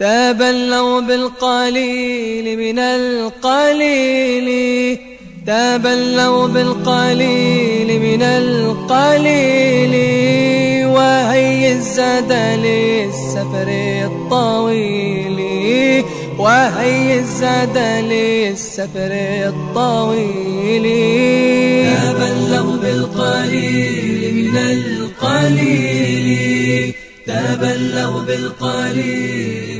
تبلوا بالقليل من القليل. تبلوا بالقليل من القليل. وهي الزاد للسفر الطويل. وهي الزاد للسفر الطويل. تبلوا بالقليل من القليل. تبلوا بالقليل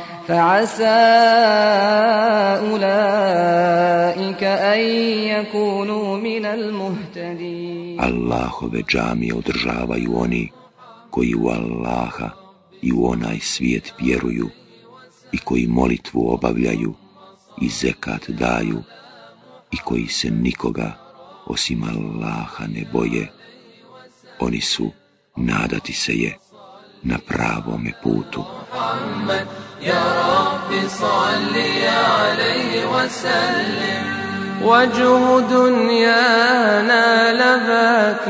فعسى أولئك أن يكونوا من المهتدين Allahove džamije održavaju oni koji u Allaha i u onaj svijet vjeruju i koji molitvu obavljaju i zekat daju i koji se nikoga osim Allaha ne boje. Oni su, nadati se je, na pravome putu. محمد يا رب صل عليه وسلم. وجه دنيانا لباك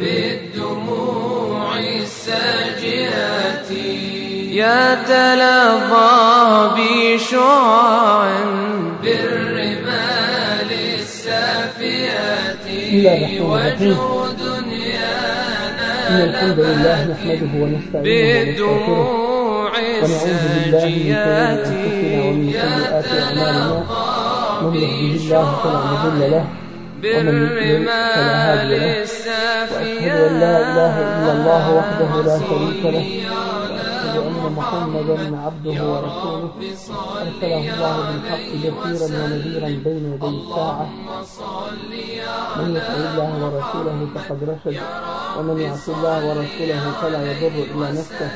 بالدموع الساجئات يتلظى بشعاع. بالرمال السافيات. وجه دنيانا إن الحمد لله نحمده ونستعينه ونستغفره. ومن يضلل فلا هادي له وأشهد أن لا إله إلا الله وحده لا شريك له وأشهد أن محمدا عبده ورسوله أرسله الله بالحق بشيرا ونذيرا بين يدي الساعة من يطع الله ورسوله فقد رشد ومن يعص الله ورسوله فلا يضر إلا نفسه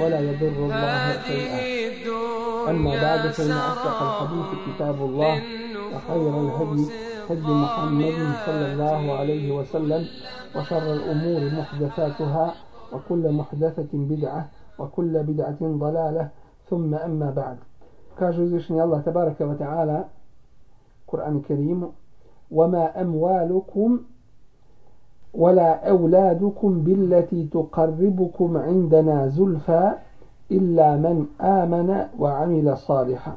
ولا يضر الله شيئا. أما بعد فإن أصدق الحديث كتاب الله وخير الهدي هدي محمد صلى الله عليه وسلم وشر الأمور محدثاتها وكل محدثة بدعة وكل بدعة ضلالة ثم أما بعد. كاجو زيشني الله تبارك وتعالى قرآن كريم وما أموالكم ولا أولادكم بالتي تقربكم عندنا زلفى إلا من آمن وعمل صالحا.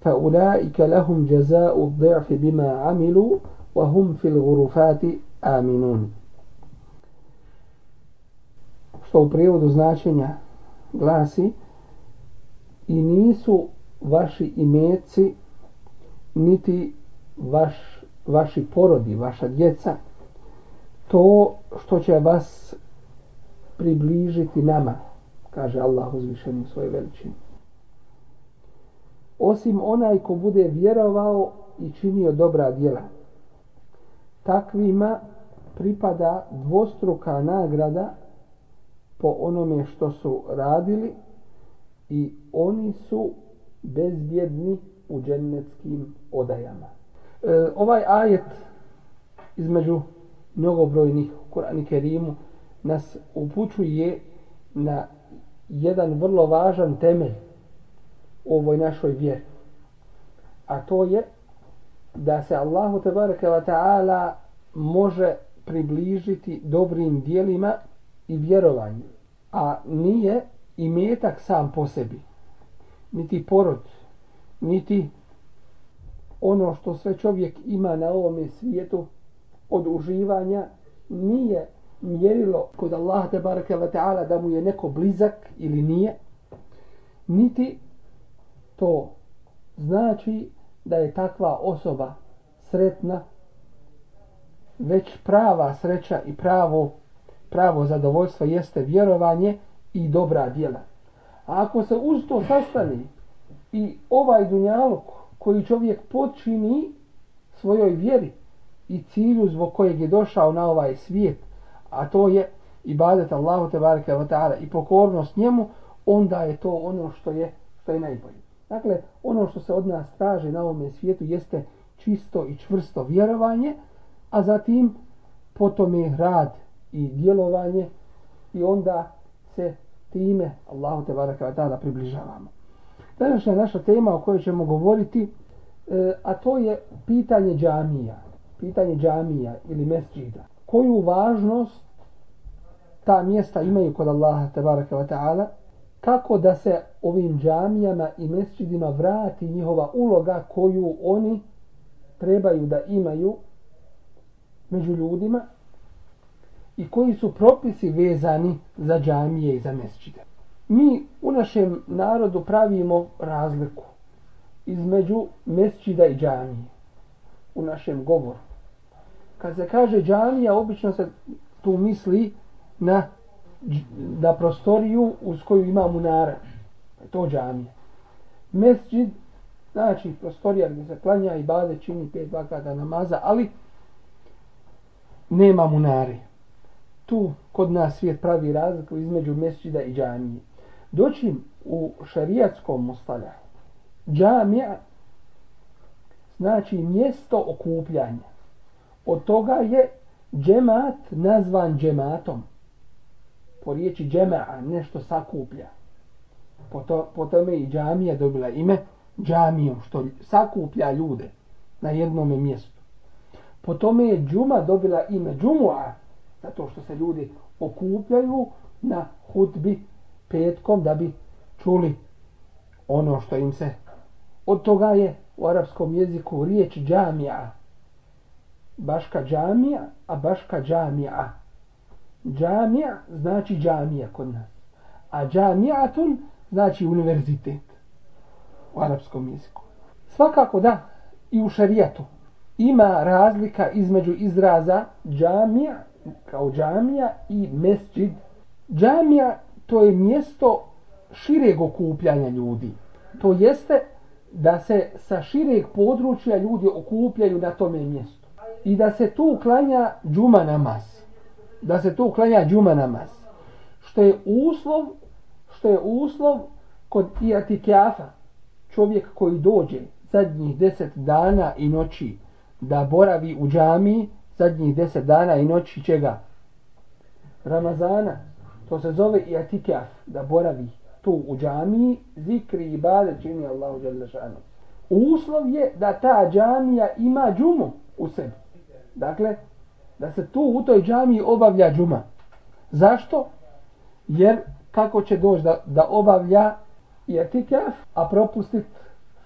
فأولئك لهم جزاء الضعف بما عملوا وهم في الغرفات آمنون. Što u prijevodu značenja glasi i nisu vaši imeci niti vaš, vaši porodi, vaša djeca to što će vas približiti nama, kaže Allah uzvišen u svojoj veličini. Osim onaj ko bude vjerovao i činio dobra djela. Takvima pripada dvostruka nagrada po onome što su radili i oni su bezbjedni u džennetskim odajama. E, ovaj ajet između mnogobrojnih u Kur'anu Kerimu nas upućuje na jedan vrlo važan temelj u ovoj našoj vjeri. A to je da se Allahu tebareke wa ta'ala može približiti dobrim dijelima i vjerovanju. A nije i metak sam po sebi. Niti porod, niti ono što sve čovjek ima na ovome svijetu od uživanja nije mjerilo kod Allaha te baraka wa ta'ala da mu je neko blizak ili nije niti to znači da je takva osoba sretna već prava sreća i pravo pravo zadovoljstvo jeste vjerovanje i dobra djela. A ako se uz to sastani i ovaj dunjalog koji čovjek počini svojoj vjeri i cilju zbog kojeg je došao na ovaj svijet, a to je ibadet Allahu te bareke ve taala i pokornost njemu, onda je to ono što je što je najbolje. Dakle, ono što se od nas traži na ovom svijetu jeste čisto i čvrsto vjerovanje, a zatim potom je rad i djelovanje i onda se time Allahu te bareke ve ta'ala približavamo. Današnja naša tema o kojoj ćemo govoriti, e, a to je pitanje džamija, pitanje džamija ili mesđida. Koju važnost ta mjesta imaju kod Allaha tabaraka wa ta'ala, kako da se ovim džamijama i mesđidima vrati njihova uloga koju oni trebaju da imaju među ljudima i koji su propisi vezani za džamije i za mesđide. Mi u našem narodu pravimo razliku između mesčida i džamije u našem govoru. Kad se kaže džamija, obično se tu misli na da prostoriju uz koju ima munara. Pa to džamija. Mesđid, znači prostorija gdje se klanja i bade čini pet vakata namaza, ali nema munare. Tu kod nas svijet pravi razliku između mesđida i džamije. Doćim u šarijatskom mustalja. Džamija znači mjesto okupljanja. Od toga je džemat nazvan džematom. Po riječi džema'a nešto sakuplja. Po, to, po tome i džamija dobila ime džamijom, što sakuplja ljude na jednom mjestu. Po tome je džuma dobila ime džumua, zato što se ljudi okupljaju na hutbi petkom da bi čuli ono što im se od toga je u arapskom jeziku riječ džamija baška džamija a baška džamija džamija znači džamija kod nas a džamijatun znači univerzitet u arapskom jeziku svakako da i u šarijatu ima razlika između izraza džamija kao džamija i mesđid džamija to je mjesto šireg okupljanja ljudi. To jeste da se sa šireg područja ljudi okupljaju na tome mjestu. I da se tu uklanja džuma namaz. Da se tu uklanja džuma namaz. Što je uslov, što je uslov kod iatikjafa, čovjek koji dođe zadnjih deset dana i noći da boravi u džami zadnjih deset dana i noći čega? Ramazana, To se zove iatikjaf, da boravi tu u džamiji, zikri i bade čini Allahu Đalešanu. Uslov je da ta džamija ima džumu u sebi. Dakle, da se tu u toj džamiji obavlja džuma. Zašto? Jer kako će doći da, da obavlja i a propustit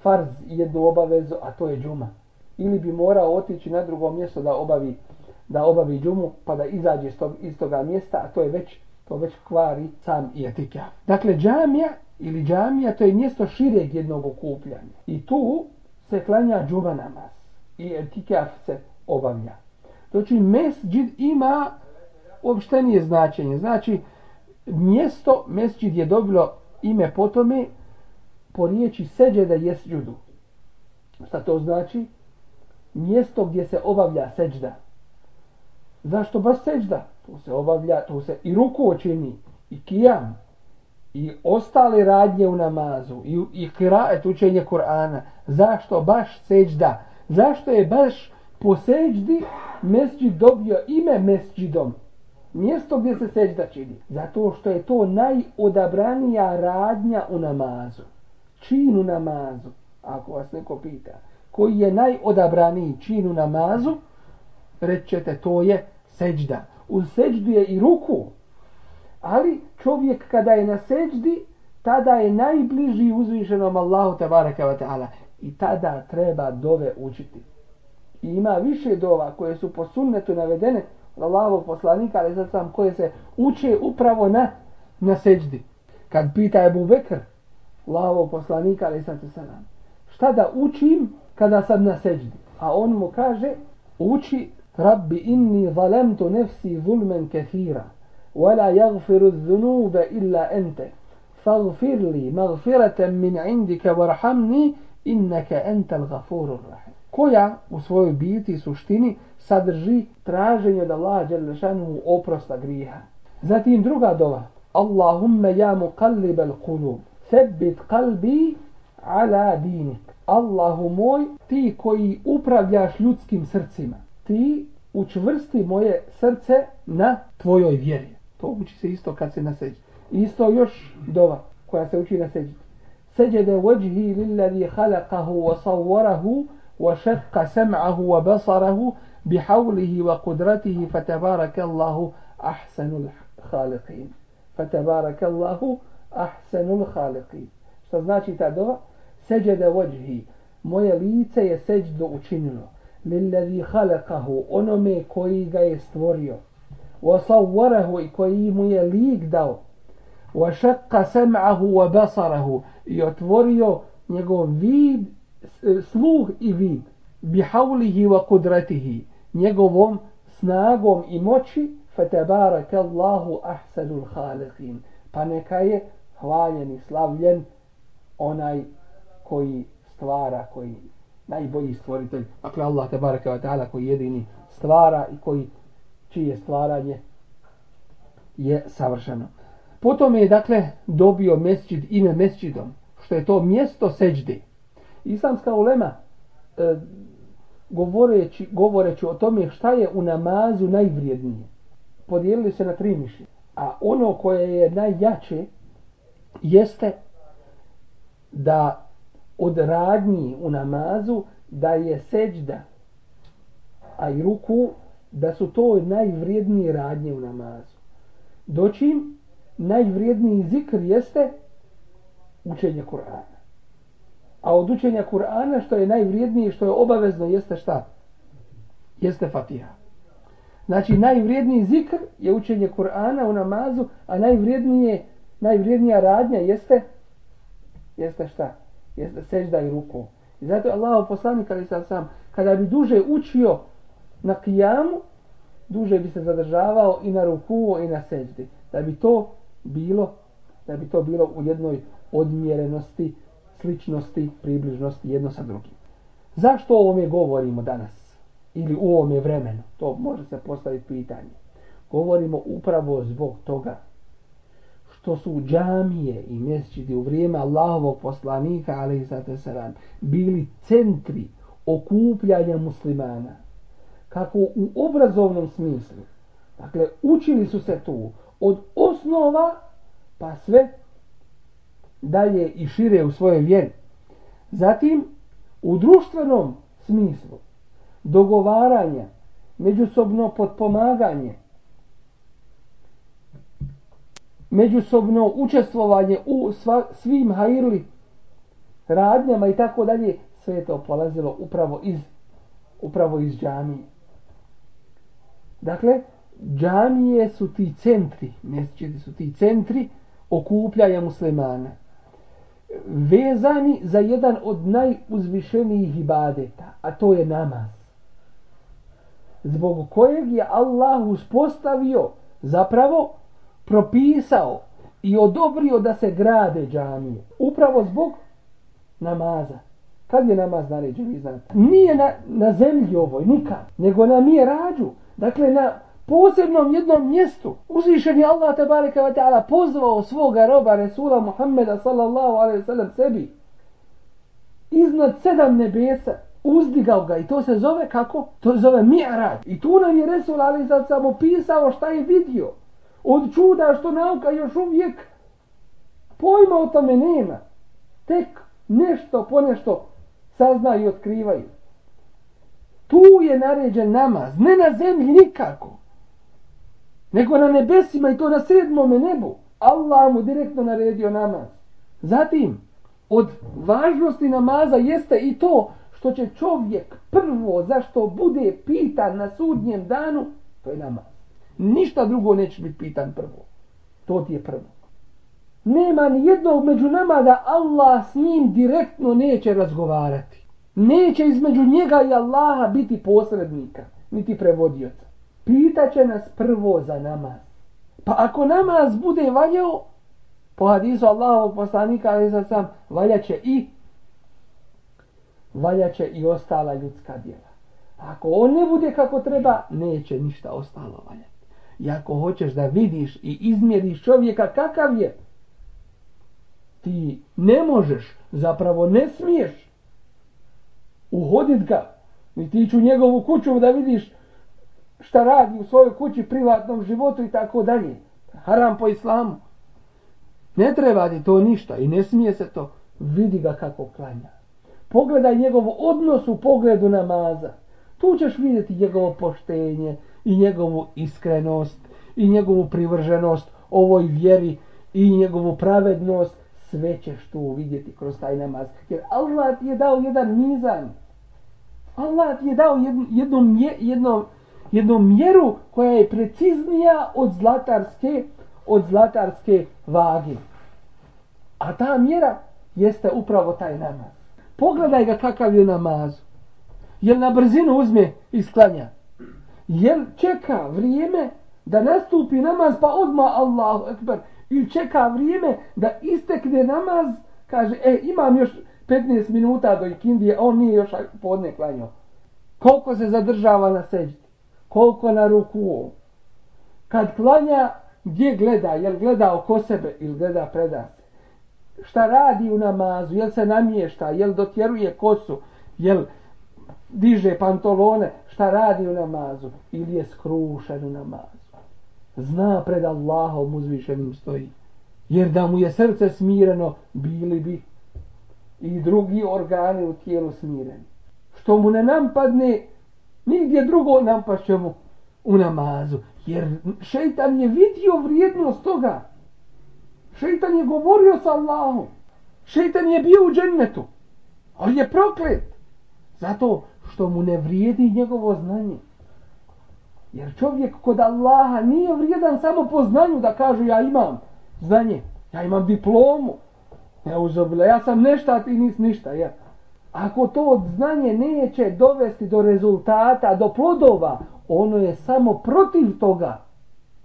farz jednu obavezu, a to je džuma. Ili bi morao otići na drugo mjesto da obavi da obavi džumu, pa da izađe iz, tog, iz toga mjesta, a to je već to već kvari sam i etikaf. Dakle, džamija ili džamija to je mjesto šireg jednog okupljanja. I tu se klanja džuma namaz. I etikaf se obavlja. Znači, mesđid ima opštenije značenje. Znači, mjesto, mesđid je dobilo ime po tome po riječi seđeda jes. Šta to znači? Mjesto gdje se obavlja seđda. Zašto baš seđda? To se obavlja, to se i ruku očini, i kijam, i ostale radnje u namazu, i, i kiraet učenje Kur'ana. Zašto baš seđda? Zašto je baš po seđdi mesđid dobio ime mesđidom? Mjesto gdje se seđda čini. Zato što je to najodabranija radnja u namazu. Čin u namazu, ako vas neko pita. Koji je najodabraniji čin u namazu, rećete to je seđda. U seđdu je i ruku. Ali čovjek kada je na seđdi, tada je najbliži uzvišenom Allahu tabaraka wa ta'ala. I tada treba dove učiti. I ima više dova koje su po sunnetu navedene od Allahovog poslanika, ali sad sam koje se uče upravo na, na seđdi. Kad pita Ebu Bekr, Allahovog poslanika, ali sad se nam, šta da učim kada sam na seđdi? A on mu kaže, uči Rabbi inni zalemtu nefsi zulmen kethira, wala jagfiru dhunuba illa ente, faghfir li magfiratan min indika varhamni, innaka enta l'gafuru rahim. Koja u svojoj biti suštini sadrži traženje da Allah Đelešanu oprosta griha. Zatim druga dova. Allahumma ja muqallibal qulub, thabbit qalbi ala dinik. Allahu moj, ti koji upravljaš ljudskim srcima, ti učvrsti moje srce na tvojoj vjeri. To uči se isto kad se naseđi. Isto još dova koja se uči na seđi. Seđede vajhi lillazi halakahu wa sawwarahu وشق سمعه وبصره بحوله وقدرته فتبارك الله أحسن الخالقين فتبارك الله أحسن الخالقين Šta znači ta dova? Seđede vođhi. Moje lice je seđdo učinilo. Lillazi halakahu, onome koji ga je stvorio. Wasawwarahu i koji mu je lik dao. Wa shaqqa sam'ahu wa basarahu i otvorio njegov vid sluh i vid bihaulihi wa kudratihi njegovom snagom i moći fatabaraka Allahu ahsanul khaliqin. Pa neka je hvaljen i slavljen onaj koji stvara koji najbolji stvoritelj. Dakle Allah tabaraka wa ta'ala koji jedini stvara i koji čije stvaranje je savršeno. Potom je dakle dobio mesđid ime mesđidom što je to mjesto seđde. Islamska ulema e, govoreći, govoreći o tome šta je u namazu najvrijednije, podijelili se na tri mišlje. A ono koje je najjače jeste da od radnji u namazu da je seđda, a i ruku, da su to najvrijednije radnje u namazu. Dočim najvrijedniji zikr jeste učenje Kur'ana. A od učenja Kur'ana što je najvrijednije, što je obavezno, jeste šta? Jeste Fatiha. Znači, najvrijedniji zikr je učenje Kur'ana u namazu, a najvrijednije, najvrijednija radnja jeste jeste šta? Jeste sežda i ruku. I zato je Allah poslanik, ali sam sam, kada bi duže učio na kijamu, duže bi se zadržavao i na ruku i na seždi. Da bi to bilo da bi to bilo u jednoj odmjerenosti, sličnosti, približnosti jedno sa drugim. Zašto o ovome govorimo danas? Ili u ovome vremenu? To može se postaviti pitanje. Govorimo upravo zbog toga što su džamije i mjesečiti u vrijeme Allahovog poslanika, ali i zato se bili centri okupljanja muslimana. Kako u obrazovnom smislu. Dakle, učili su se tu, od osnova pa sve dalje i šire u svojoj vjeri. Zatim, u društvenom smislu, dogovaranja, međusobno potpomaganje, međusobno učestvovanje u sva, svim hajirli radnjama i tako dalje, sve je to polazilo upravo iz, upravo iz džamije. Dakle, džamije su ti centri, mjesečiti su ti centri okupljanja muslimana. Vezani za jedan od najuzvišenijih ibadeta, a to je namaz. Zbog kojeg je Allah uspostavio, zapravo propisao i odobrio da se grade džamije. Upravo zbog namaza. Kad je namaz naređen, vi znate? Nije na, na zemlji ovoj, nikad, nego na mi rađu. Dakle, na posebnom jednom mjestu uzvišen je Allah tabareka wa ta'ala pozvao svoga roba Resula Muhammeda sallallahu alaihi sallam sebi iznad sedam nebesa uzdigao ga i to se zove kako? To se zove mi'raj. I tu nam je Resul Ali sad samo pisao šta je vidio. Od čuda što nauka još uvijek pojma o tome nema. Tek nešto po nešto saznaju i otkrivaju. Tu je naređen namaz, ne na zemlji nikako nego na nebesima i to na sedmome nebu. Allah mu direktno naredio namaz. Zatim, od važnosti namaza jeste i to što će čovjek prvo zašto bude pitan na sudnjem danu, to je namaz. Ništa drugo neće biti pitan prvo. To ti je prvo. Nema ni jednog među nama da Allah s njim direktno neće razgovarati. Neće između njega i Allaha biti posrednika, niti prevodioca pitaće nas prvo za namaz. Pa ako namaz bude valjao, po hadisu Allahovog poslanika, ali za sam, valjaće i valjaće i ostala ljudska djela. Ako on ne bude kako treba, neće ništa ostalo valjati. I ako hoćeš da vidiš i izmjeriš čovjeka kakav je, ti ne možeš, zapravo ne smiješ uhodit ga, ni ti ću njegovu kuću da vidiš šta radi u svojoj kući, privatnom životu i tako dalje. Haram po islamu. Ne treba ti to ništa i ne smije se to. Vidi ga kako klanja. Pogledaj njegov odnos u pogledu namaza. Tu ćeš vidjeti njegovo poštenje i njegovu iskrenost i njegovu privrženost ovoj vjeri i njegovu pravednost. Sve ćeš tu vidjeti kroz taj namaz. Jer Allah ti je dao jedan mizan. Allah ti je dao jednu, jednu, jednu, jednu mjeru koja je preciznija od zlatarske, od zlatarske vage. A ta mjera jeste upravo taj namaz. Pogledaj ga kakav je namaz. Jel na brzinu uzme i sklanja? Jel čeka vrijeme da nastupi namaz pa odma Allahu Ekber? Ili čeka vrijeme da istekne namaz, kaže, e, imam još 15 minuta do ikindije, on nije još podne klanjao. Koliko se zadržava na seđi? Koliko na ruku? Kad klanja, gdje gleda? Jel gleda oko sebe ili gleda predat? šta radi u namazu, jel se namješta, jel dotjeruje kosu, jel diže pantolone, šta radi u namazu, ili je skrušen u namazu. Zna pred Allahom uzvišenim stoji. Jer da mu je srce smireno, bili bi i drugi organi u tijelu smireni. Što mu ne nampadne, nigdje drugo nampašće mu u namazu. Jer šeitan je vidio vrijednost toga. Šeitan je govorio sa Allahom. Šeitan je bio u džennetu. Ali je proklet. Zato što mu ne vrijedi njegovo znanje. Jer čovjek kod Allaha nije vrijedan samo po znanju da kažu ja imam znanje. Ja imam diplomu. Ja uzobila, ja sam nešta, a ti nis ništa. Ja. Ako to znanje neće dovesti do rezultata, do plodova, ono je samo protiv toga.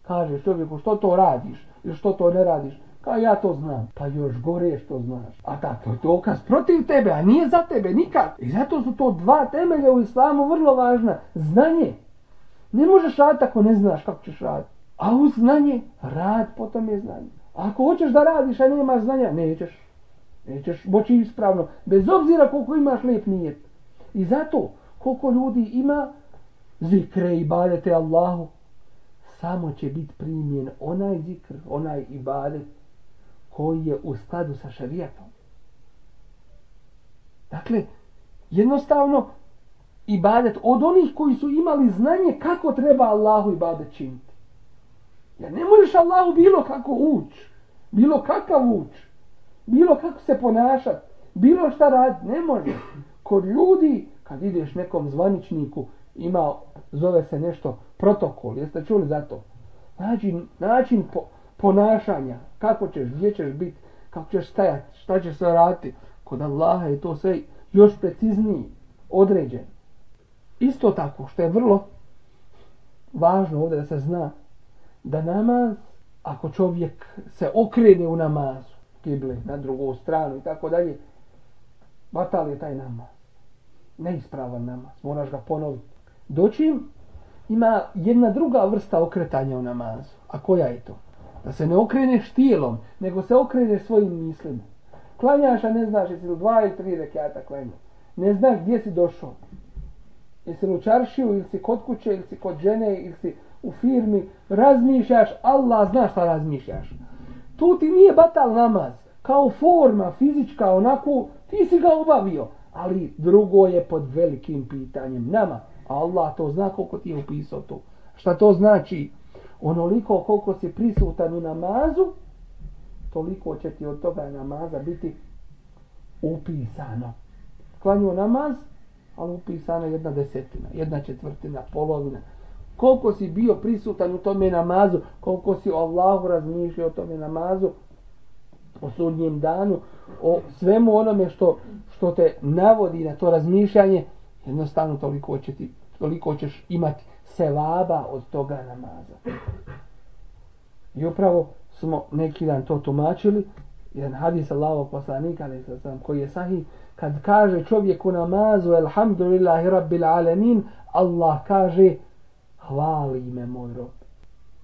Kažeš čovjeku, što to radiš? Ili što to ne radiš? Ka ja to znam. Pa još gore što znaš. A da, to je dokaz protiv tebe, a nije za tebe nikad. I zato su to dva temelja u islamu vrlo važna. Znanje. Ne možeš raditi ako ne znaš kako ćeš raditi. A u znanje, rad potom je znanje. Ako hoćeš da radiš, a nemaš znanja, nećeš. Nećeš moći ispravno. Bez obzira koliko imaš lijep nijet. I zato, koliko ljudi ima zikre i badete Allahu, samo će biti primjen onaj zikr, onaj ibadet koji je u skladu sa šarijatom. Dakle, jednostavno, ibadet od onih koji su imali znanje kako treba Allahu ibadet činiti. Ja ne možeš Allahu bilo kako ući, bilo kakav ući, bilo kako se ponašati, bilo šta raditi, ne može. Kod ljudi, kad ideš nekom zvaničniku, ima, zove se nešto protokol, jeste čuli za to? Način, način po, ponašanja, kako ćeš, gdje ćeš biti, kako ćeš stajati, šta ćeš se raditi. Kod Allaha je to sve još precizniji, određen. Isto tako, što je vrlo važno ovdje da se zna, da namaz, ako čovjek se okrene u namazu, kible na drugu stranu i tako dalje, batal je taj namaz. Neispravan namaz, moraš ga ponoviti. Doćim, ima jedna druga vrsta okretanja u namazu. A koja je to? Da se ne okreneš tijelom, nego se okreneš svojim mislima. Klanjaš, a ne znaš jesi li dva ili tri rekiata klanja. Ne znaš gdje si došao. Jesi li u čaršiju, ili si kod kuće, ili si kod žene, ili si u firmi. Razmišljaš, Allah zna šta razmišljaš. Tu ti nije batal namaz. Kao forma, fizička, onako, ti si ga obavio. Ali drugo je pod velikim pitanjem. Nama, Allah to zna koliko ti je upisao to. Šta to znači? onoliko koliko si prisutan u namazu, toliko će ti od toga namaza biti upisano. Klanjuo namaz, ali upisana jedna desetina, jedna četvrtina, polovina. Koliko si bio prisutan u tome namazu, koliko si o Allahu razmišljao o tome namazu, o sudnjem danu, o svemu onome što, što te navodi na to razmišljanje, jednostavno toliko, će ti, toliko ćeš imati selaba od toga namaza. I upravo smo neki dan to tumačili, jedan hadis Allahov poslanika, ali sam koji je sahih, kad kaže čovjek u namazu, alhamdulillahi rabbil alamin, Allah kaže, hvali me moj rob.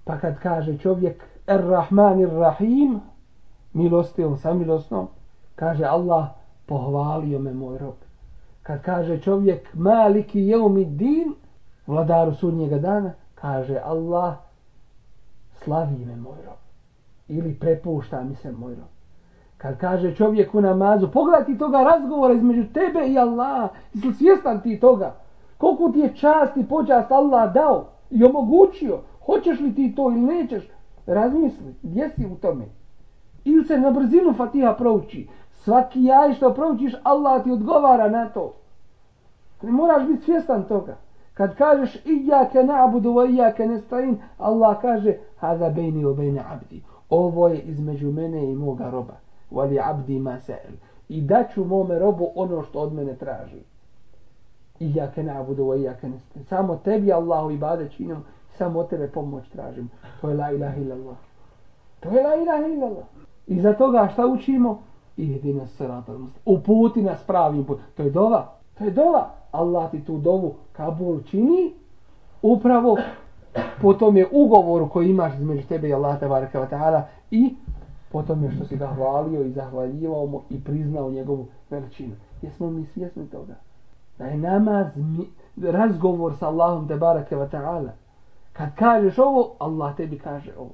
Pa kad kaže čovjek, ar-Rahman rahim milostiv samilosnom, kaže Allah, pohvalio me moj rob. Kad kaže čovjek, maliki jeumi din, vladaru sudnjega dana, kaže Allah slavi me moj rob. Ili prepušta mi se moj rob. Kad kaže čovjek u namazu pogledaj ti toga razgovora između tebe i Allah jesi svjestan ti toga? Koliko ti je čast i počast Allah dao? I omogućio hoćeš li ti to ili nećeš razmisli gdje si u tome. Ili se na brzinu Fatiha prouči. Svaki jaj što proučiš Allah ti odgovara na to. Ne moraš biti svjestan toga. Kad kažeš iyyake na'budu wa iyyake nasta'in Allah kaže hada baini wa baina 'abdi ovo je između mene i moga roba. Wali 'abdi ma sa'al i daću mome robu ono što od mene traži iyyake na'budu wa iyyake nasta'in. Samo tebi Allahu ibadet činim samo od tebe pomoć tražim to je la ilaha illallah. To je la ilaha illallah. I za toga šta učimo? Ihdina sirata uputi nas pravim put. To je dova. To je dova. Allah ti tu dovu Kabul čini. Upravo po tom je ugovoru koji imaš između tebe i Allah tabaraka wa ta'ala i po tom je što si ga hvalio i zahvaljivao mu i priznao njegovu veličinu. Jesmo mi svjesni toga? Da je namaz razgovor sa Allahom tabaraka wa ta'ala. Kad kažeš ovo, Allah tebi kaže ovo.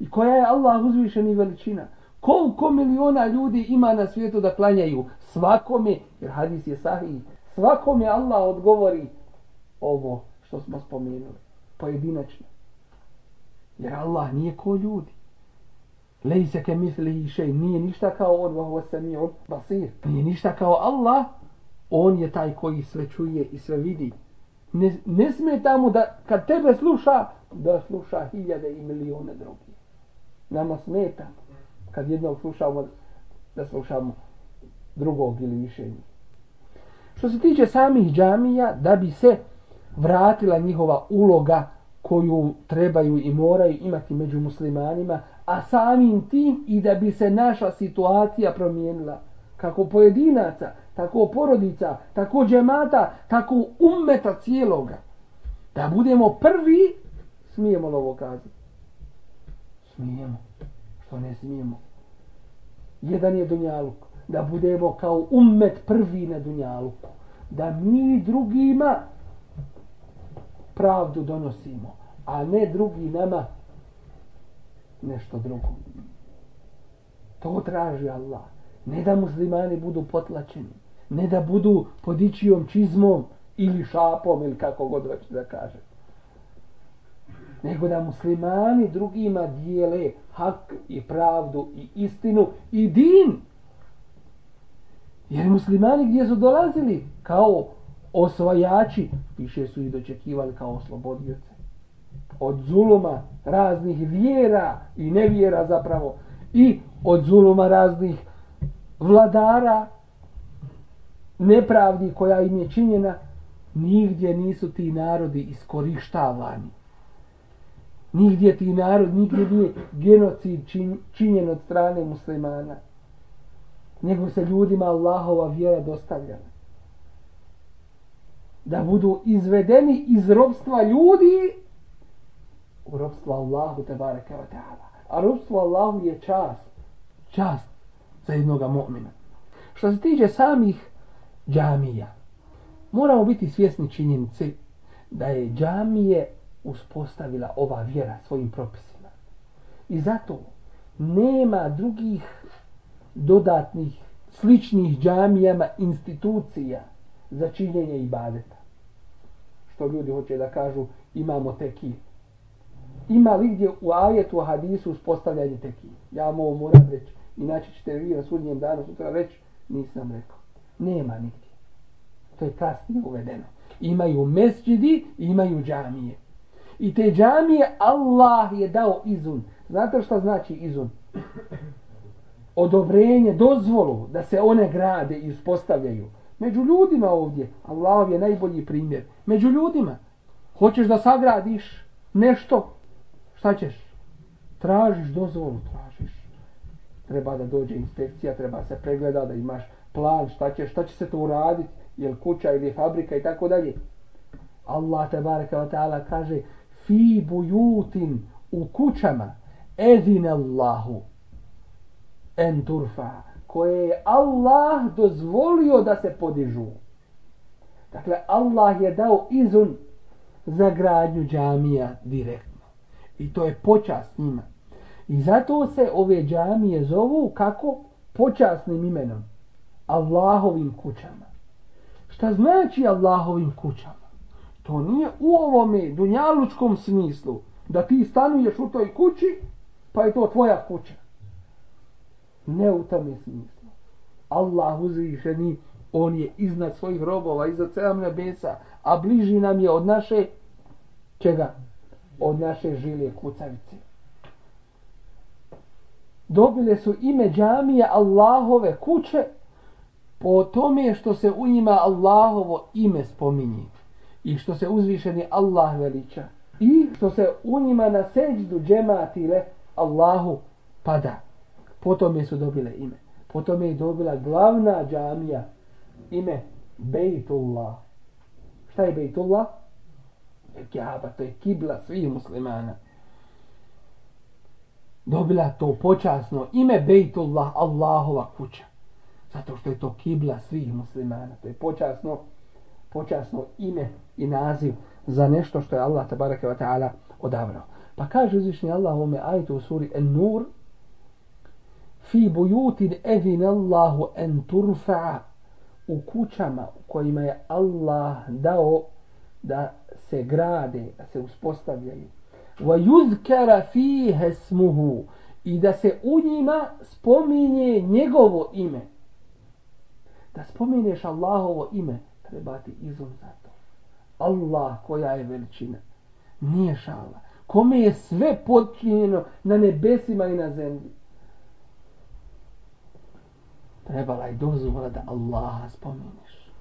I koja je Allah uzvišeni veličina? Koliko miliona ljudi ima na svijetu da klanjaju? Svakome, jer hadis je sahih, svakome Allah odgovori ovo što smo spomenuli. Pojedinačno. Jer Allah nije ko ljudi. Lejse ke mislihi i šej. Nije ništa kao on, vahu se mi basir. Nije ništa kao Allah. On je taj koji sve čuje i sve vidi. Ne, ne smeta mu da kad tebe sluša, da sluša hiljade i milijone drugih. Nama smeta kad jednog slušamo, da slušamo drugog ili više njih. Što se tiče samih džamija, da bi se vratila njihova uloga koju trebaju i moraju imati među muslimanima, a samim tim i da bi se naša situacija promijenila kako pojedinaca, tako porodica, tako džemata, tako ummeta cijeloga. Da budemo prvi, smijemo li ovo kazati? Smijemo. Što ne smijemo? Jedan je Dunjaluk da budemo kao ummet prvi na Dunjaluku. Da mi drugima pravdu donosimo, a ne drugi nama nešto drugo. To traži Allah. Ne da muslimani budu potlačeni, ne da budu pod ičijom čizmom ili šapom ili kako god već da kaže. Nego da muslimani drugima dijele hak i pravdu i istinu i din. Jer muslimani gdje su dolazili kao osvajači, više su ih dočekivali kao oslobodioce. Od zuluma raznih vjera i nevjera zapravo i od zuluma raznih vladara nepravdi koja im je činjena, nigdje nisu ti narodi iskorištavani. Nigdje ti narod, nigdje nije genocid činjen od strane muslimana nego se ljudima Allahova vjera dostavljala. Da budu izvedeni iz robstva ljudi u robstvo Allahu te bareke wa ta'ala. A robstvo Allahu je čast. Čast za jednoga mu'mina. Što se tiče samih džamija, moramo biti svjesni činjenice da je džamije uspostavila ova vjera svojim propisima. I zato nema drugih dodatnih sličnih džamijama institucija za činjenje ibadeta. Što ljudi hoće da kažu imamo teki. Ima li gdje u ajetu u hadisu uspostavljanje teki? Ja vam ovo moram reći. Inače ćete vi na sudnjem danu sutra reći nisam rekao. Nema nigdje. To je kasnije uvedeno. Imaju mesđidi, imaju džamije. I te džamije Allah je dao izun. Znate što znači izun? odobrenje, dozvolu da se one grade i uspostavljaju. Među ljudima ovdje, Allah je najbolji primjer. Među ljudima, hoćeš da sagradiš nešto, šta ćeš? Tražiš dozvolu, tražiš. Treba da dođe inspekcija, treba se pregleda da imaš plan, šta će, šta će se to uraditi, je kuća ili fabrika i tako dalje. Allah te baraka wa ta'ala kaže fi bujutin u kućama edin Allahu en turfa, koje je Allah dozvolio da se podižu. Dakle, Allah je dao izun za gradnju džamija direktno. I to je počast njima. I zato se ove džamije zovu kako? Počasnim imenom. Allahovim kućama. Šta znači Allahovim kućama? To nije u ovome dunjalučkom smislu da ti stanuješ u toj kući pa je to tvoja kuća. Ne u tome smislu. Allah uzvišeni, on je iznad svojih robova, iznad sedam nebesa, a bliži nam je od naše, čega? Od naše žile kucavice. Dobile su ime džamije Allahove kuće po tome što se u njima Allahovo ime spominje i što se uzvišeni Allah veliča i što se u njima na seđdu džematile Allahu pada. Potom su dobile ime. Potom je dobila glavna džamija ime Bejtullah. Šta je Bejtullah? Je Kjaba, to je kibla svih muslimana. Dobila to počasno ime Bejtullah, Allahova kuća. Zato što je to kibla svih muslimana. To je počasno, počasno ime i naziv za nešto što je Allah tabaraka wa ta'ala odabrao. Pa kaže uzvišnji Allah u ome ajtu u suri En-Nur fi bujutin evin Allahu en turfa'a u kućama u kojima je Allah dao da se grade, da se uspostavljaju. Wa yuzkara fiha ismuhu i da se u njima spominje njegovo ime. Da spomeneš Allahovo ime, treba ti izum za to. Allah koja je veličina. Nije šala. Kome je sve počinjeno na nebesima i na zemlji. Trebala je dozvola da Allaha spomeniš.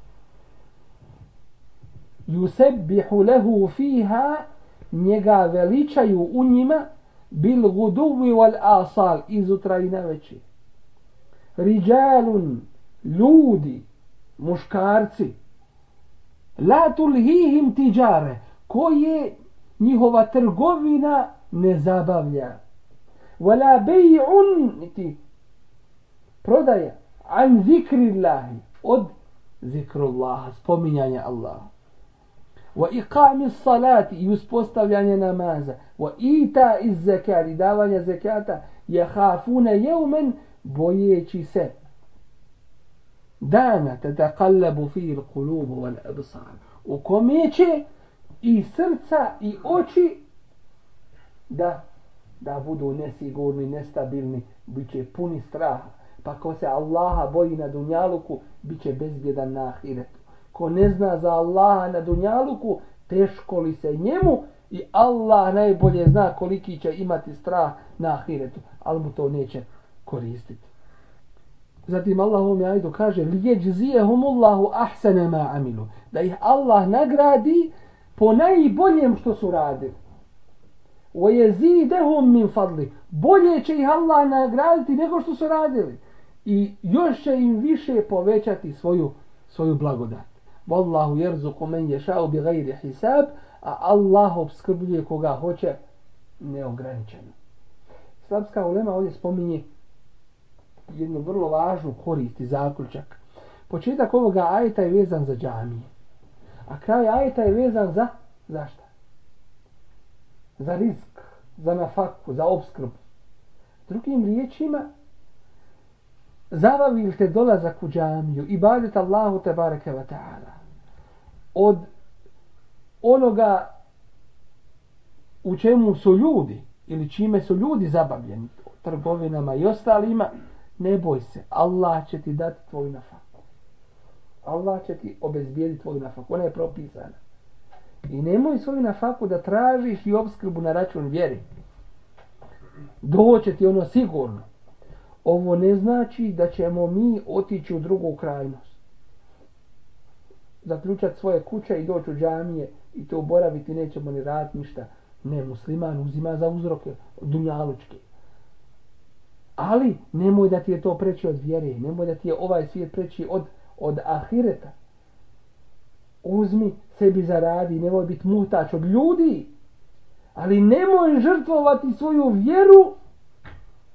Yusebbihu lehu fiha njega veličaju u njima bil guduvi wal asal izutra i na veći. Rijalun, ljudi, muškarci, la tulhihim tiđare, koje njihova trgovina ne zabavlja. Wala bej'un, niti prodaja, an zikrillahi, od zikrullaha, spominjanja Allaha. Wa iqami salati i uspostavljanje namaza. Wa ita iz zekari, davanja zekata, jahafune jeumen, bojeći se. Dana tetakallabu fi il kulubu wal absar. U kome će i srca i oči da da budu nesigurni, nestabilni, bit će puni straha. Pa ko se Allaha boji na dunjaluku, bit će bezbjedan na ahiretu. Ko ne zna za Allaha na dunjaluku, teško li se njemu i Allah najbolje zna koliki će imati strah na ahiretu, ali mu to neće koristiti. Zatim Allah ovom ajdu kaže lijeđzijehumullahu ahsane ma amilu. Da ih Allah nagradi po najboljem što su radili. وَيَزِيدَهُمْ min fadli. Bolje će ih Allah nagraditi nego što su radili. I još će im više povećati svoju, svoju blagodat. Wallahu yerzuqu man yasha'u bighayri hisab, a Allah obskrbljuje koga hoće neograničeno. Slavska ulema ovdje spominje jednu vrlo važnu korist i zaključak. Početak ovoga ajeta je vezan za džamije. A kraj ajeta je vezan za za šta? Za risk, za nafaku, za obskrbu. Drugim riječima, zabavili te dolazak u džamiju i badet Allahu te bareke wa ta'ala od onoga u čemu su ljudi ili čime su ljudi zabavljeni trgovinama i ostalima ne boj se Allah će ti dati tvoj nafaku. Allah će ti obezbijediti tvoj nafaku. ona je propisana i nemoj svoju nafaku da tražiš i obskrbu na račun vjeri doće ti ono sigurno ovo ne znači da ćemo mi otići u drugu krajnost zaključati svoje kuće i doći u džamije i to boraviti, nećemo ni raditi ništa. Ne, musliman uzima za uzroke dunjalučke. Ali nemoj da ti je to preći od vjere, nemoj da ti je ovaj svijet preći od, od ahireta. Uzmi sebi zaradi, nemoj biti mutač od ljudi, ali nemoj žrtvovati svoju vjeru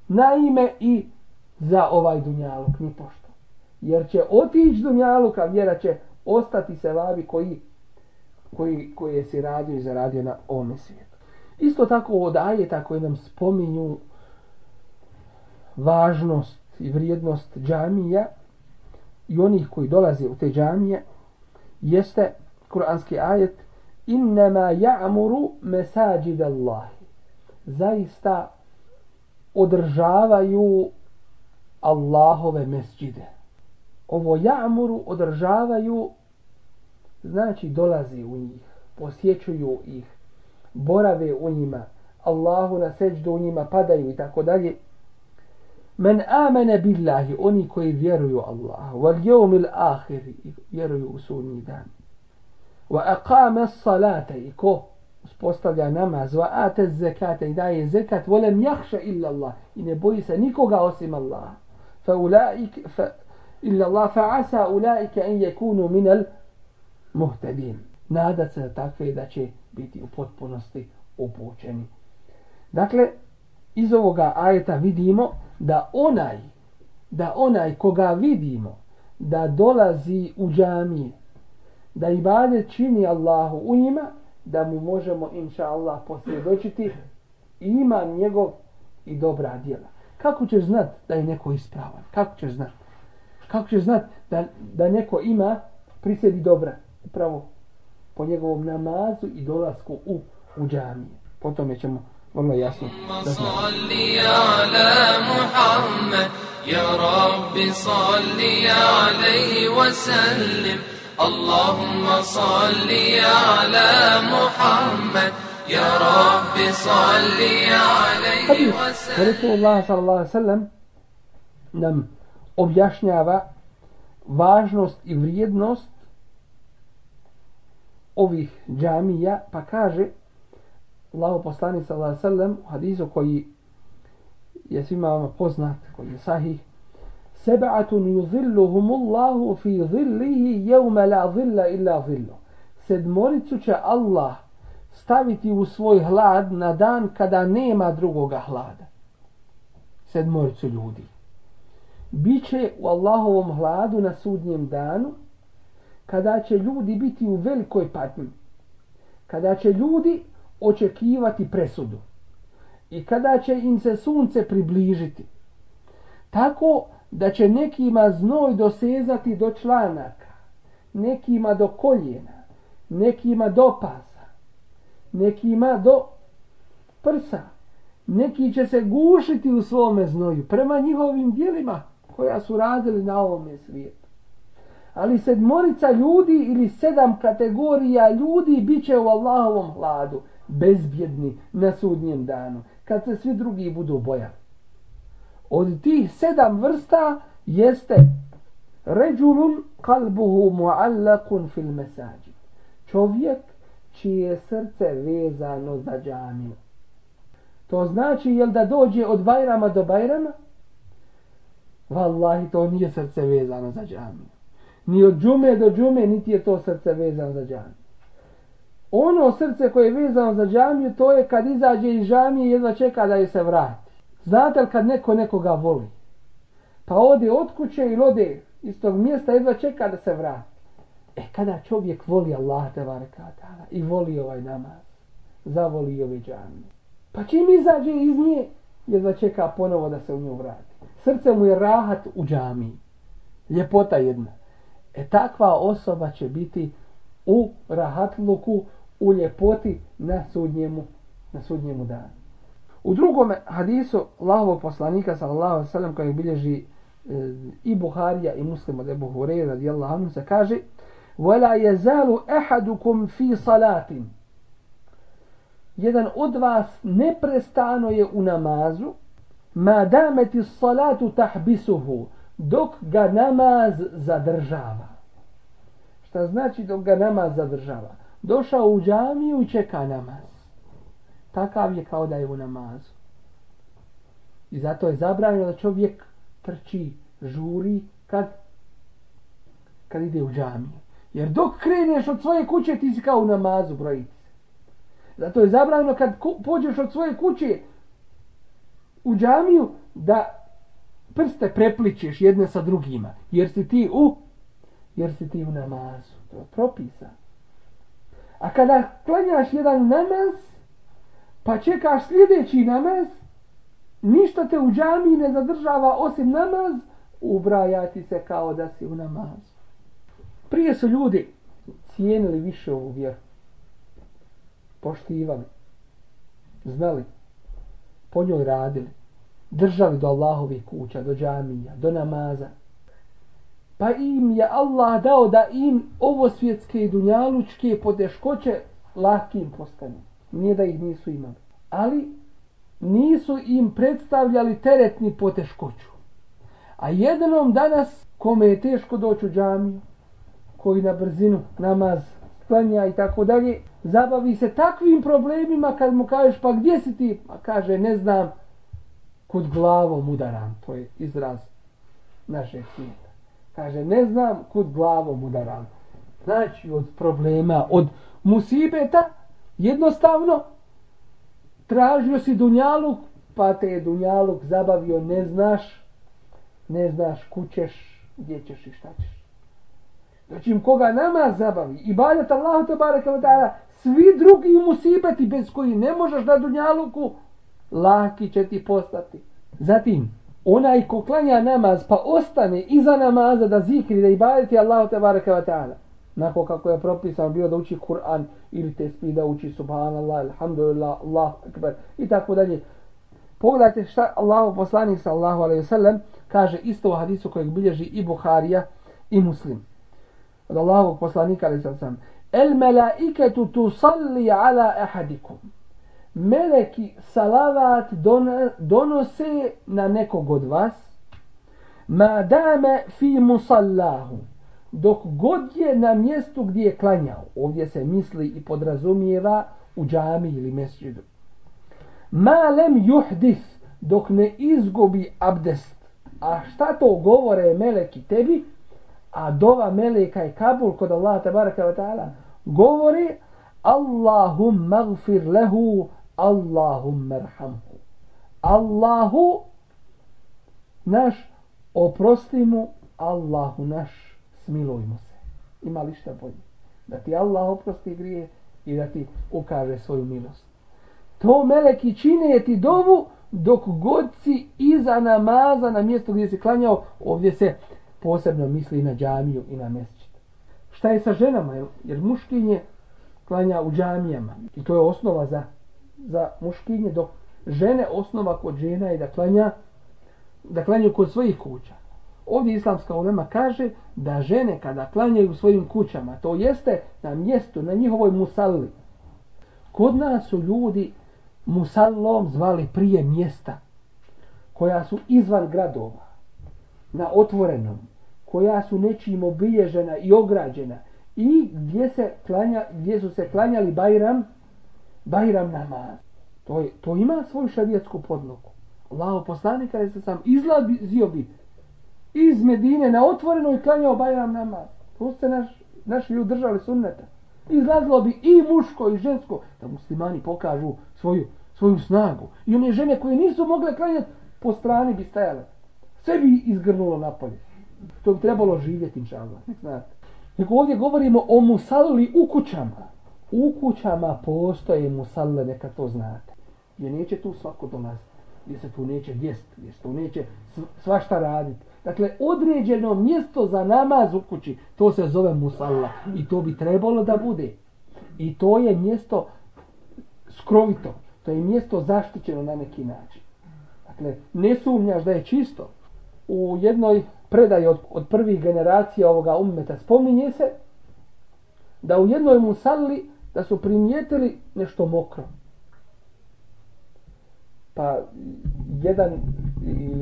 na ime i za ovaj dunjaluk, ni pošto. Jer će otići dunjaluk, a vjera će ostati se vabi koji koji, koje si radio i zaradio na ovome svijetu. Isto tako od ajeta koji nam spominju važnost i vrijednost džamija i onih koji dolaze u te džamije jeste kuranski ajet innama ja'muru mesajid Allah zaista održavaju Allahove mesđide ovo ja'muru održavaju znači dolazi u njih posjećuju ih borave u njima Allahu na seđdu u njima padaju i tako dalje. Men amene billahi, oni koji vjeruju Allah, wal jevmil ahiri, vjeruju u sunni dan. Wa aqame salate, i ko uspostavlja namaz, wa ate zekate, i daje zekat, volem jahša illa Allah, i ne boji se nikoga osim Allah. Fa ulaik, fa, illa Allah, fa asa ulaike en jekunu minel muhtedin. Nada se takve da će biti u potpunosti upućeni. Dakle, iz ovoga ajeta vidimo da onaj da onaj koga vidimo da dolazi u džamije da ibadet čini Allahu u njima da mu možemo inša Allah posvjedočiti ima njegov i dobra djela. Kako ćeš znat da je neko ispravan? Kako ćeš znat? Kako ćeš znat da, da neko ima pri sebi dobra? Upravo po njegovom namazu i dolasku u, u džamije. Potom ćemo vrlo jasno. Salli ala Muhammed, ya Rabbi salli alaihi wa sallim. Allahumma salli ala Muhammed, ya Rabbi salli alaihi wa sallim. Rasulullah sallallahu alaihi wa sallam nam objašnjava važnost i vrijednost ovih džamija, pa kaže Allaho poslanik sallallahu alejhi ve u hadisu koji je svima poznat, koji je sahih, Seba'atun yuzilluhumullahu fi zillihi yawma la zilla illa zillu. Sedmoricu će Allah staviti u svoj hlad na dan kada nema drugoga hlada. Sedmoricu ljudi. Biće u Allahovom hladu na sudnjem danu kada će ljudi biti u velikoj patnji. Kada će ljudi očekivati presudu. I kada će im se sunce približiti tako da će nekima znoj dosezati do članaka nekima do koljena nekima do pasa nekima do prsa neki će se gušiti u svome znoju prema njihovim dijelima koja su radili na ovome svijetu. Ali sedmorica ljudi ili sedam kategorija ljudi bit će u Allahovom hladu bezbjedni na sudnjem danu, kad se svi drugi budu bojali. Od tih sedam vrsta jeste ređulun kalbuhu muallakun fil mesađi. Čovjek čije srce vezano za džamiju. To znači jel da dođe od Bajrama do Bajrama? Wallahi, to nije srce vezano za džamiju. Ni od džume do džume, niti je to srce vezano za džamiju ono srce koje je vezano za džamiju, to je kad izađe iz džamije jedva čeka da je se vrati. Znate li kad neko nekoga voli? Pa ode od kuće i ode iz tog mjesta jedva čeka da se vrati. E kada čovjek voli Allah te varekatala i voli ovaj namaz, zavoli ove džamije. Pa čim izađe iz nje, jedva čeka ponovo da se u nju vrati. Srce mu je rahat u džamiji. Ljepota jedna. E takva osoba će biti u rahatluku, u ljepoti na sudnjemu, na sudnjemu danu. U drugom hadisu Allahovog poslanika sallallahu alejhi ve sellem koji bilježi e, i Buharija i Muslim od Abu Hurajra radijallahu anhu se kaže: "Wala yazalu ahadukum fi salatin." Jedan od vas neprestano je u namazu, ma dameti salatu tahbisuhu, dok ga namaz zadržava. Šta znači dok ga namaz zadržava? Došao u džamiju i čeka namaz. Takav je kao da je u namazu. I zato je zabranjeno da čovjek trči, žuri kad, kad ide u džamiju. Jer dok kreneš od svoje kuće, ti si kao u namazu, brojiti se. Zato je zabranjeno kad pođeš od svoje kuće u džamiju, da prste prepličeš jedne sa drugima. Jer si ti u, jer si ti u namazu. To je propisano. A kada klanjaš jedan namaz, pa čekaš sljedeći namaz, ništa te u džami ne zadržava osim namaz, ubrajati se kao da si u namazu. Prije su ljudi cijenili više ovu vjeru. Poštivali. Znali. Po njoj radili. Držali do Allahovih kuća, do džamija, do namaza. Pa im je Allah dao da im ovo svjetske i dunjalučke poteškoće lakim postane. Nije da ih nisu imali. Ali nisu im predstavljali teretni poteškoću. A jednom danas, kome je teško doći u džamiju, koji na brzinu namaz klanja i tako dalje, zabavi se takvim problemima kad mu kažeš pa gdje si ti? Pa kaže ne znam, kud glavom udaram, to je izraz našeg svijeta. Kaže ne znam kud glavom udaram. Znači od problema, od musibeta, jednostavno tražio si dunjaluk, pa te je dunjaluk zabavio, ne znaš, ne znaš kućeš, gdje ćeš i šta ćeš. Znači koga nama zabavi, i baljat Allah te baraka wa svi drugi musibeti bez koji ne možeš na dunjaluku, laki će ti postati. Zatim, onaj ko klanja namaz pa ostane iza namaza da zikri, da ibadeti Allahu te bareke wa ta'ala, nako kako je propisano bio da uči Kur'an ili te spi da uči subhanallah, alhamdulillah, Allah akbar i tako dalje. Pogledajte šta Allahu poslanik sallallahu alejhi ve sellem kaže isto u hadisu kojeg bilježi i Buharija i Muslim. Od Allahovog poslanika ali sam el melaiketu tu salli ala ahadikum meleki salavat donose na nekog od vas ma dame fi musallahu dok god je na mjestu gdje je klanjao. Ovdje se misli i podrazumijeva u džami ili mesjidu. Ma lem juhdis dok ne izgubi abdest. A šta to govore meleki tebi? A dova meleka i kabul kod Allaha tabaraka wa ta'ala govori Allahum magfir lehu Allahumme rahamhu. Allahu naš oprosti mu Allahu naš smilujmo se ima li šta bolje da ti Allah oprosti grije i da ti ukaže svoju milost to meleki čine ti dovu dok god si iza namaza na mjestu gdje si klanjao ovdje se posebno misli na džamiju i na mesčit. Šta je sa ženama? Jer muškinje klanja u džamijama. I to je osnova za, za muškinje. Dok žene, osnova kod žena je da klanja da klanjaju kod svojih kuća. Ovdje islamska ulema kaže da žene kada klanjaju u svojim kućama, to jeste na mjestu, na njihovoj musalli. Kod nas su ljudi musallom zvali prije mjesta koja su izvan gradova, na otvorenom, koja su nečim obilježena i ograđena i gdje, se klanja, gdje su se klanjali Bajram, Bajram namaz. To, je, to ima svoju šarijetsku podlogu. Allaho poslanik kada se sam izlazio bi iz Medine na otvoreno i klanjao Bajram namaz. To se naš, naši ljudi držali sunneta. Izlazilo bi i muško i žensko da muslimani pokažu svoju, svoju snagu. I one žene koje nisu mogle klanjati po strani bi stajale. Sve bi izgrnulo napolje to bi trebalo živjeti, inša Allah. Znate. Nego ovdje govorimo o musalli u kućama. U kućama postoje musalle, neka to znate. Gdje neće tu svako dolaziti. Gdje se tu neće jest, gdje se tu neće svašta raditi. Dakle, određeno mjesto za namaz u kući, to se zove musalla. I to bi trebalo da bude. I to je mjesto skrovito. To je mjesto zaštićeno na neki način. Dakle, ne sumnjaš da je čisto. U jednoj predaji od, od prvih generacija ovoga ummeta spominje se da u jednoj musalli da su primijetili nešto mokro. Pa jedan,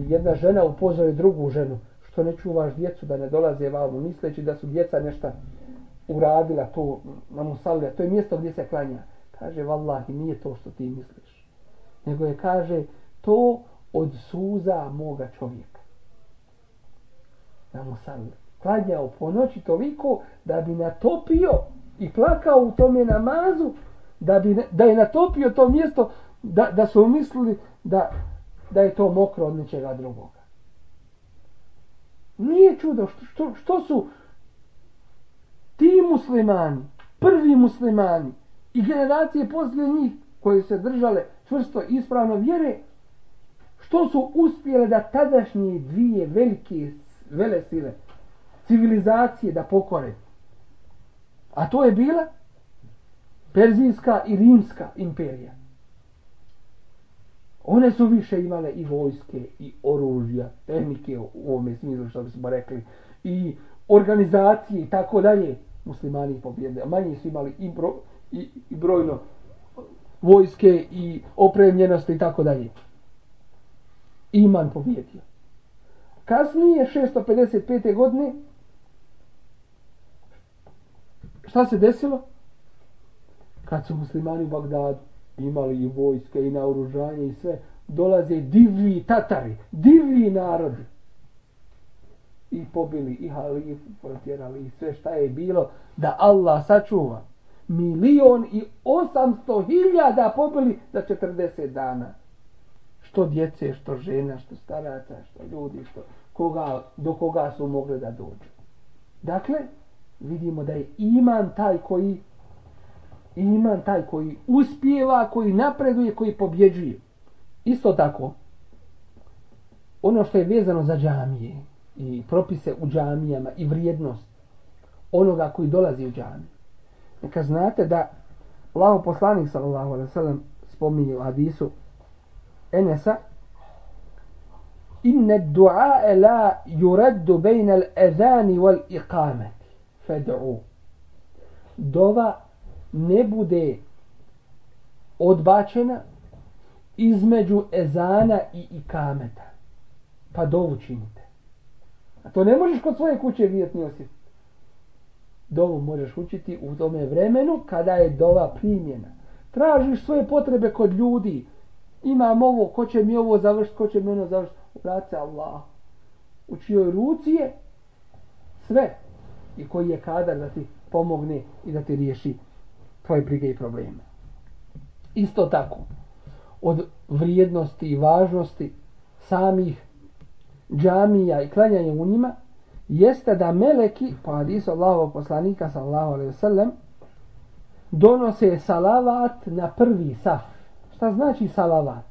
jedna žena upozove drugu ženu što ne čuvaš djecu da ne dolaze vamo misleći da su djeca nešto uradila to na Musalija, to je mjesto gdje se klanja. Kaže, vallahi, nije to što ti misliš. Nego je, kaže, to od suza moga čovjeka na Musalija. Klanjao po noći toliko da bi natopio i plakao u tome namazu, da, bi, da je natopio to mjesto, da, da su mislili da, da je to mokro od ničega drugoga. Nije čudo što, što, što su ti muslimani prvi muslimani i generacije poslije njih koje se držale čvrsto i ispravno vjere, što su uspjele da tadašnje dvije velike vele sile, civilizacije da pokore. A to je bila Perzijska i Rimska imperija. One su više imale i vojske, i oružja, tehnike u ovome smislu što bismo rekli, i organizacije i tako dalje. Muslimani pobjede. Manje su imali i, bro, i, i brojno vojske i opremljenosti i tako dalje. Iman pobjedio. Kasnije, 655. godine, šta se desilo? Kad su muslimani u Bagdadu imali i vojske i naoružanje i sve, dolaze divlji tatari, divlji narodi. I pobili i halifu, protjerali i sve šta je bilo da Allah sačuva. Milion i osamsto hiljada pobili za 40 dana. Što djece, što žena, što staraca, što ljudi, što koga, do koga su mogli da dođu. Dakle, vidimo da je iman taj koji iman taj koji uspijeva, koji napreduje, koji pobjeđuje. Isto tako, ono što je vezano za džamije i propise u džamijama i vrijednost onoga koji dolazi u džamiju. Neka znate da Allaho poslanik sallallahu alaihi sallam spominje u hadisu Enesa inne du'a la yuraddu bejna al-ezani wal-iqamet fed'u. dova ne bude odbačena između ezana i ikameta. Pa dovu činite. A to ne možeš kod svoje kuće vidjeti ni osjetiti. Dovu možeš učiti u tome vremenu kada je dova primjena. Tražiš svoje potrebe kod ljudi. Imam ovo, ko će mi ovo završiti, ko će mi ono završiti. Vrati se Allah. U čijoj ruci je sve. I koji je kadar da ti pomogne i da ti riješi tvoje brige i probleme. Isto tako, od vrijednosti i važnosti samih džamija i klanjanja u njima, jeste da meleki, po hadisu Allahovog poslanika, sallahu alaihi sallam, donose salavat na prvi saf. Šta znači salavat?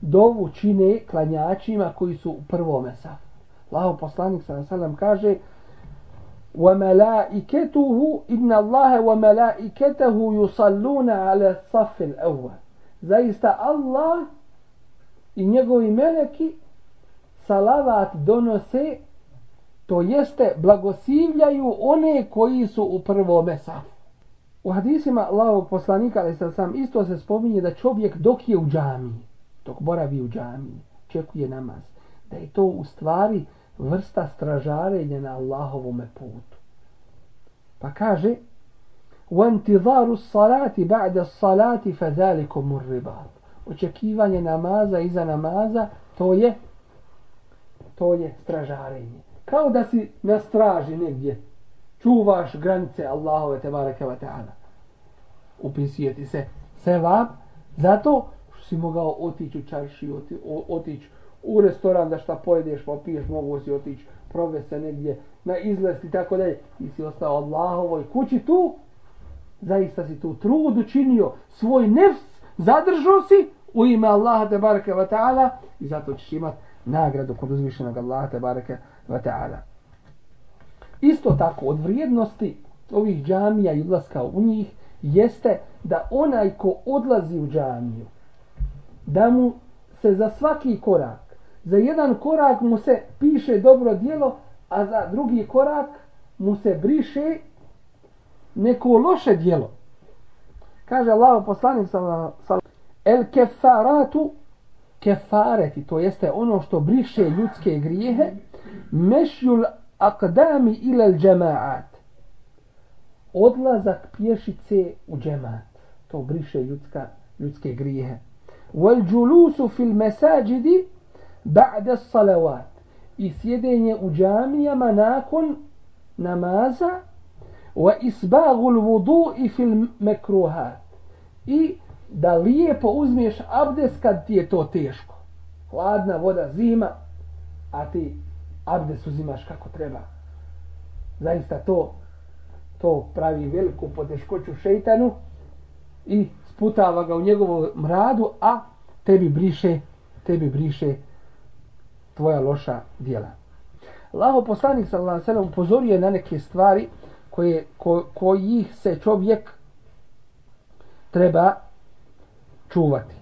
Dovu čine klanjačima koji su u prvome safu. Allahov poslanik, sallahu alaihi sallam, kaže, وملائكته إن الله وملائكته يصلون على الصف الأول zaista Allah i njegovi meleki salavat donose to jeste blagosivljaju one koji su u prvome safu. U hadisima Allahovog poslanika ali sam sam isto se spominje da čovjek dok je u džamiji, dok boravi u džamiji, čekuje namaz, da je to u stvari vrsta stražarenja na Allahovom putu. Pa kaže وانتظار الصلاة بعد الصلاة فذلكم الرباط očekivanje namaza iza namaza to je to je stražarenje kao da si na straži negdje čuvaš granice Allahove te bareke ve taala upisujete se sevap zato što si mogao otići u čaršiju otići u restoran da šta pojedeš, pa popiješ, mogu si otići, prove se negdje na izlest i tako dalje. I si ostao Allahovoj kući tu, zaista si tu trud učinio, svoj nefs zadržao si u ime Allaha te bareke ve ta'ala i zato ćeš imati nagradu kod uzvišenog Allaha te bareke ve ta'ala. Isto tako, od vrijednosti ovih džamija i odlaska u njih jeste da onaj ko odlazi u džamiju, da mu se za svaki korak za jedan korak mu se piše dobro dijelo, a za drugi korak mu se briše neko loše dijelo. Kaže Allah poslanik sa el kefaratu kefareti, to jeste ono što briše ljudske grijehe, mešjul akdami ilal džemaat. Odlazak pješice u džemaat. To briše ljudska, ljudske grijehe. Wal džulusu fil mesajidi ba'da salavat i sjedenje u džamijama nakon namaza. Wa vudu vudu'i fil mekruhat i da lijepo uzmiješ abdes kad ti je to teško. Hladna voda zima a ti abdes uzimaš kako treba. Zaista to to pravi veliku poteškoću šeitanu i sputava ga u njegovom mradu, a tebi briše, tebi briše tvoja loša djela. Allaho poslanik sallallahu alejhi ve sellem upozorio na neke stvari koje ko, kojih se čovjek treba čuvati.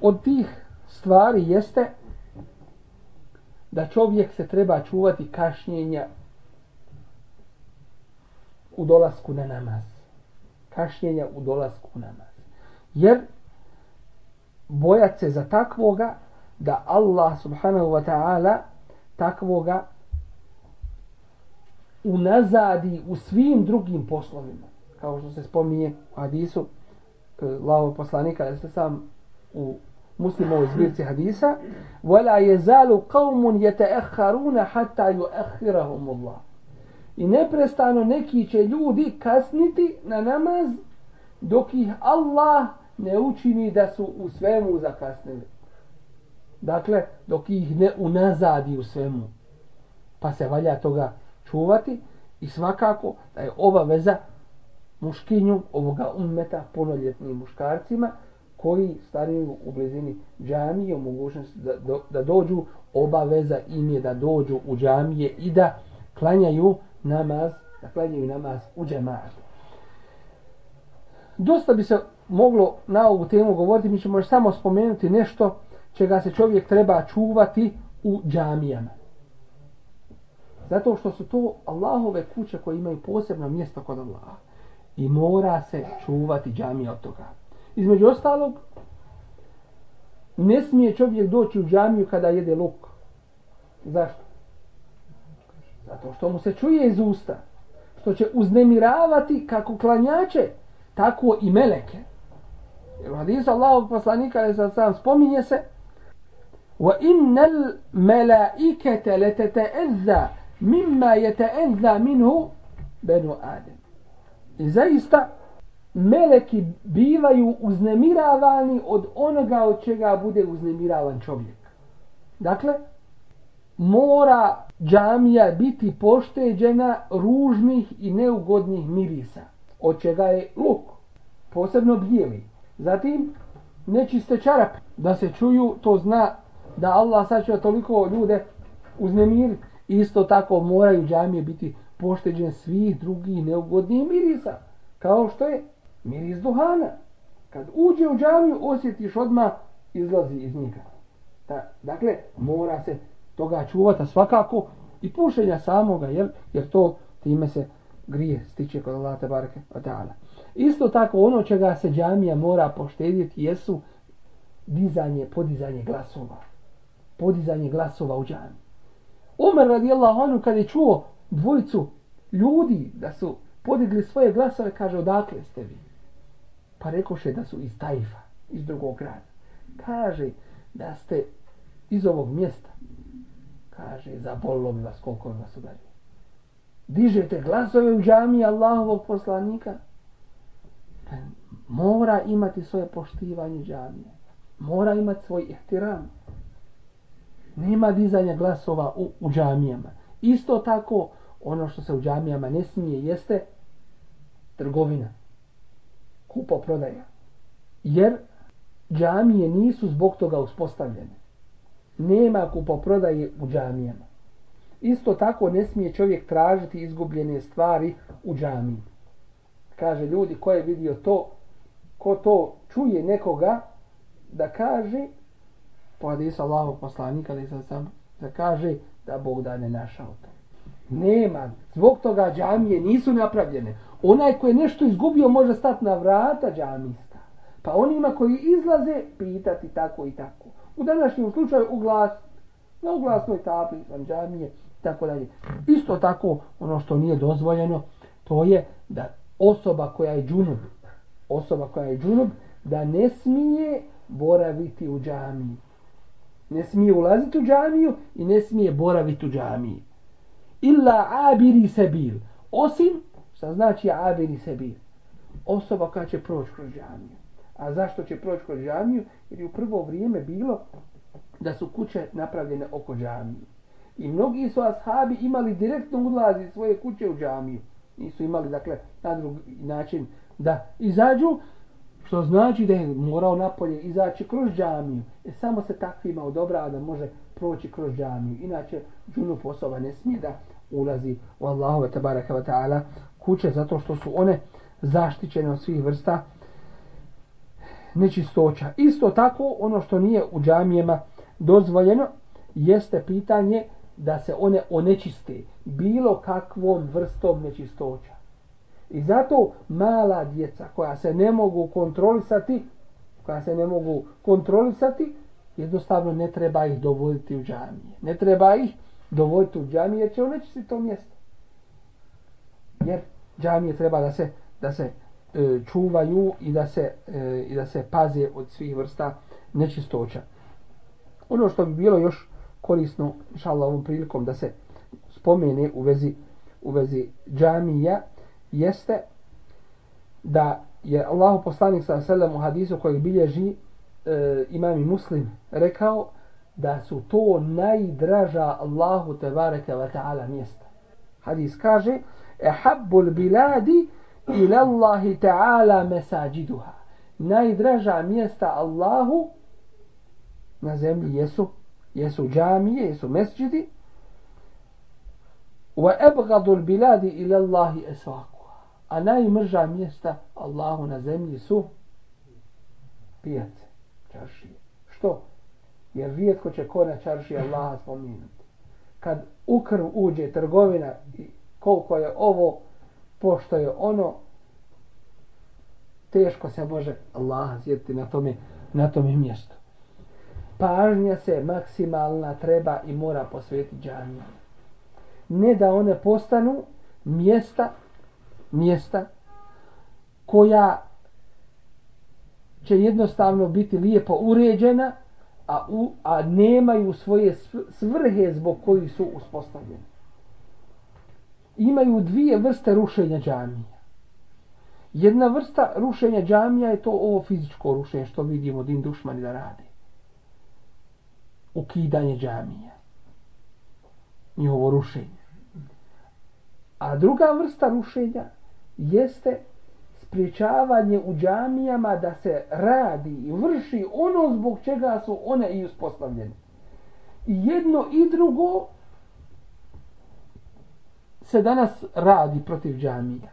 Od tih stvari jeste da čovjek se treba čuvati kašnjenja u dolasku na namaz. Kašnjenja u dolasku na namaz. Jer bojat se za takvoga da Allah subhanahu wa ta'ala takvoga unazadi u svim drugim poslovima. Kao što se spominje u hadisu e, Lavo poslanika, da se sam u muslimovoj zbirci hadisa, وَلَا يَزَالُ قَوْمٌ يَتَأَخَّرُونَ حَتَّى يُأَخِّرَهُمُ اللَّهُ I neprestano neki će ljudi kasniti na namaz dok ih Allah ne učini da su u svemu zakasnili. Dakle, dok ih ne unazadi u svemu. Pa se valja toga čuvati i svakako da je ova veza muškinju ovoga ummeta punoljetnim muškarcima koji stanuju u blizini džamije u mogućnosti da, do, da dođu obaveza im je da dođu u džamije i da klanjaju namaz da klanjaju namaz u džematu dosta bi se moglo na ovu temu govoriti mi ćemo samo spomenuti nešto čega se čovjek treba čuvati u džamijama zato što su to Allahove kuće koje imaju posebno mjesto kod Allaha i mora se čuvati džamija od toga Između ostalog, ne smije čovjek doći u džamiju kada jede luk. Zašto? Zato što mu se čuje iz usta. Što će uznemiravati kako klanjače, tako i meleke. Jer u hadisu Allahog poslanika, ali sad sam spominje se, وَإِنَّ الْمَلَائِكَةَ لَتَتَأَذَّى مِمَّا يَتَأَذَّى مِنْهُ بَنُوا آدَمِ I zaista, meleki bivaju uznemiravani od onoga od čega bude uznemiravan čovjek. Dakle, mora džamija biti pošteđena ružnih i neugodnih mirisa, od čega je luk, posebno bijeli. Zatim, nečiste čarape, da se čuju, to zna da Allah sačuva toliko ljude uznemiriti. Isto tako moraju džamije biti pošteđen svih drugih neugodnih mirisa, kao što je miris duhana. Kad uđe u džamiju, osjetiš odmah, izlazi iz njega. Da, dakle, mora se toga čuvati svakako i pušenja samoga, jer, jer to time se grije, stiče kod Allah tabareke barake Isto tako, ono čega se džamija mora poštediti jesu dizanje, podizanje glasova. Podizanje glasova u džami. Umar radijallahu anhu kad je čuo dvojicu ljudi da su podigli svoje glasove, kaže, odakle ste vi? Pa rekoše da su iz Tajfa, iz drugog grada. Kaže da ste iz ovog mjesta. Kaže, zabolilo bi vas koliko vas udalje. Dižete glasove u džami Allahovog poslanika. Pa mora imati svoje poštivanje džamije. Mora imati svoj ihtiram. Nema dizanja glasova u, u džamijama. Isto tako, ono što se u džamijama ne smije jeste trgovina kupo prodaja. Jer džamije nisu zbog toga uspostavljene. Nema kupo prodaje u džamijama. Isto tako ne smije čovjek tražiti izgubljene stvari u džamiji. Kaže ljudi ko je vidio to, ko to čuje nekoga da kaže po hadisu Allahog poslanika ali sam, da kaže da Bog da ne našao to. Nema. Zbog toga džamije nisu napravljene onaj ko je nešto izgubio može stati na vrata džamijska. Pa onima koji izlaze pitati tako i tako. U današnjem slučaju u glas, na uglasnoj tabli van džamije, tako dalje. Isto tako ono što nije dozvoljeno, to je da osoba koja je džunub, osoba koja je džunub, da ne smije boraviti u džamiji. Ne smije ulaziti u džamiju i ne smije boraviti u džamiji. Illa abiri sebil. Osim Šta znači abiri sebil? Osoba koja će proći kroz džamiju. A zašto će proći kroz džamiju? Jer je u prvo vrijeme bilo da su kuće napravljene oko džamije. I mnogi su ashabi imali direktno ulazi svoje kuće u džamiju. Nisu imali, dakle, na drugi način da izađu, što znači da je morao napolje izaći kroz džamiju. E samo se takvima odobrava da može proći kroz džamiju. Inače, džunup osoba ne smije da ulazi u Allahove tabaraka wa ta'ala kuće zato što su one zaštićene od svih vrsta nečistoća. Isto tako, ono što nije u džamijema dozvoljeno, jeste pitanje da se one onečiste bilo kakvom vrstom nečistoća. I zato mala djeca koja se ne mogu kontrolisati, koja se ne mogu kontrolisati, jednostavno ne treba ih dovoditi u džamije. Ne treba ih dovoditi u džamije jer će se to mjesto. Jer džamije treba da se da se e, čuvaju i da se e, i da se paze od svih vrsta nečistoća. Ono što bi bilo još korisno inshallah ovom prilikom da se spomene u vezi u vezi džamija jeste da je Allahu poslanik sa selam u hadisu koji bilježi e, imam i muslim rekao da su to najdraža Allahu tebareke ve taala mjesta. Hadis kaže: "Ehabbul biladi ila Allahi ta'ala mesajiduha. Najdraža mjesta Allahu na zemlji jesu jesu džamije, jesu mesđidi. Wa abghadul biladi ila Allahi aswaq. A najmrža mjesta Allahu na zemlji su pijace, čaršije. Što? Jer rijetko će ko na čaršije Allaha spominuti. Kad u krv uđe trgovina i koliko je ovo pošto je ono teško se može Allah sjetiti na tome, na tome mjestu. Pažnja se maksimalna treba i mora posvetiti džanima. Ne da one postanu mjesta, mjesta koja će jednostavno biti lijepo uređena, a, u, a nemaju svoje svrhe zbog kojih su uspostavljene imaju dvije vrste rušenja džamija. Jedna vrsta rušenja džamija je to ovo fizičko rušenje što vidimo din dušmani da rade. Ukidanje džamija. Njihovo rušenje. A druga vrsta rušenja jeste spriječavanje u džamijama da se radi i vrši ono zbog čega su one i uspostavljene. I jedno i drugo se danas radi protiv džamija.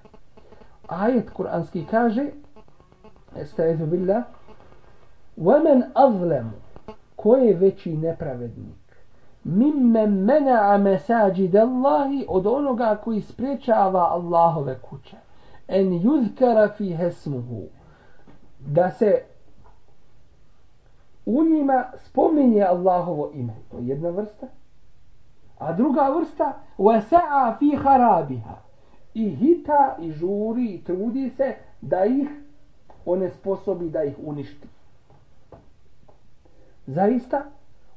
Ajet kuranski kaže Estaizu billah وَمَنْ أَظْلَمُ Ko je veći nepravednik? Mimme mena mesajid Allahi od onoga koji spriječava Allahove kuće. En yuzkara fi hesmuhu. Da se u njima spominje Allahovo ime. To je jedna vrsta. A druga vrsta wasa'a fi harabiha. I hita i žuri i trudi se da ih one sposobi da ih uništi. Zaista,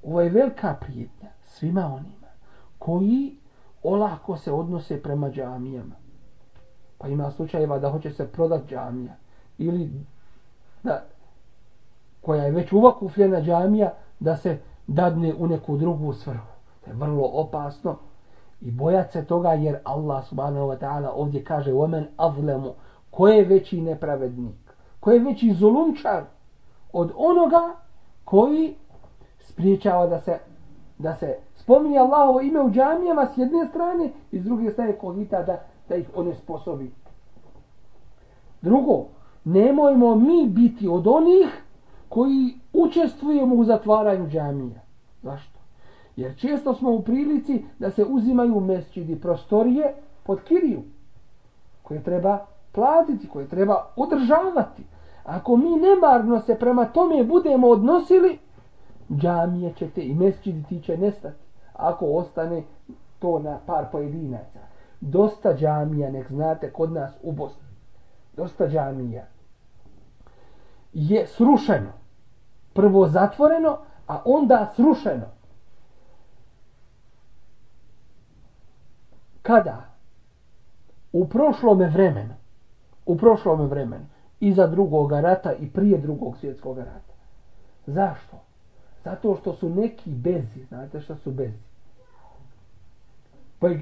ovo je velika prijetnja svima onima koji olako se odnose prema džamijama. Pa ima slučajeva da hoće se prodat džamija ili da koja je već uvakufljena džamija da se dadne u neku drugu svrhu. To je vrlo opasno i bojat se toga jer Allah subhanahu wa ta'ala ovdje kaže omen avlemu ko je veći nepravednik ko je veći zulumčar od onoga koji spriječava da se da se spominje Allahovo ime u džamijama s jedne strane i s druge strane kogita da, da ih onesposobi. Drugo, nemojmo mi biti od onih koji učestvujemo u zatvaranju džamija. Zašto? Jer često smo u prilici da se uzimaju mesčidi prostorije pod kiriju, koje treba platiti, koje treba održavati. Ako mi nemarno se prema tome budemo odnosili, džamije će te i mesčidi ti će nestati. Ako ostane to na par pojedinaca. Dosta džamija, nek znate, kod nas u Bosni. Dosta džamija je srušeno. Prvo zatvoreno, a onda srušeno. kada u prošlom vremenu u prošlom vremenu iza drugog rata i prije drugog svjetskog rata zašto? zato što su neki bezi znate šta su bezi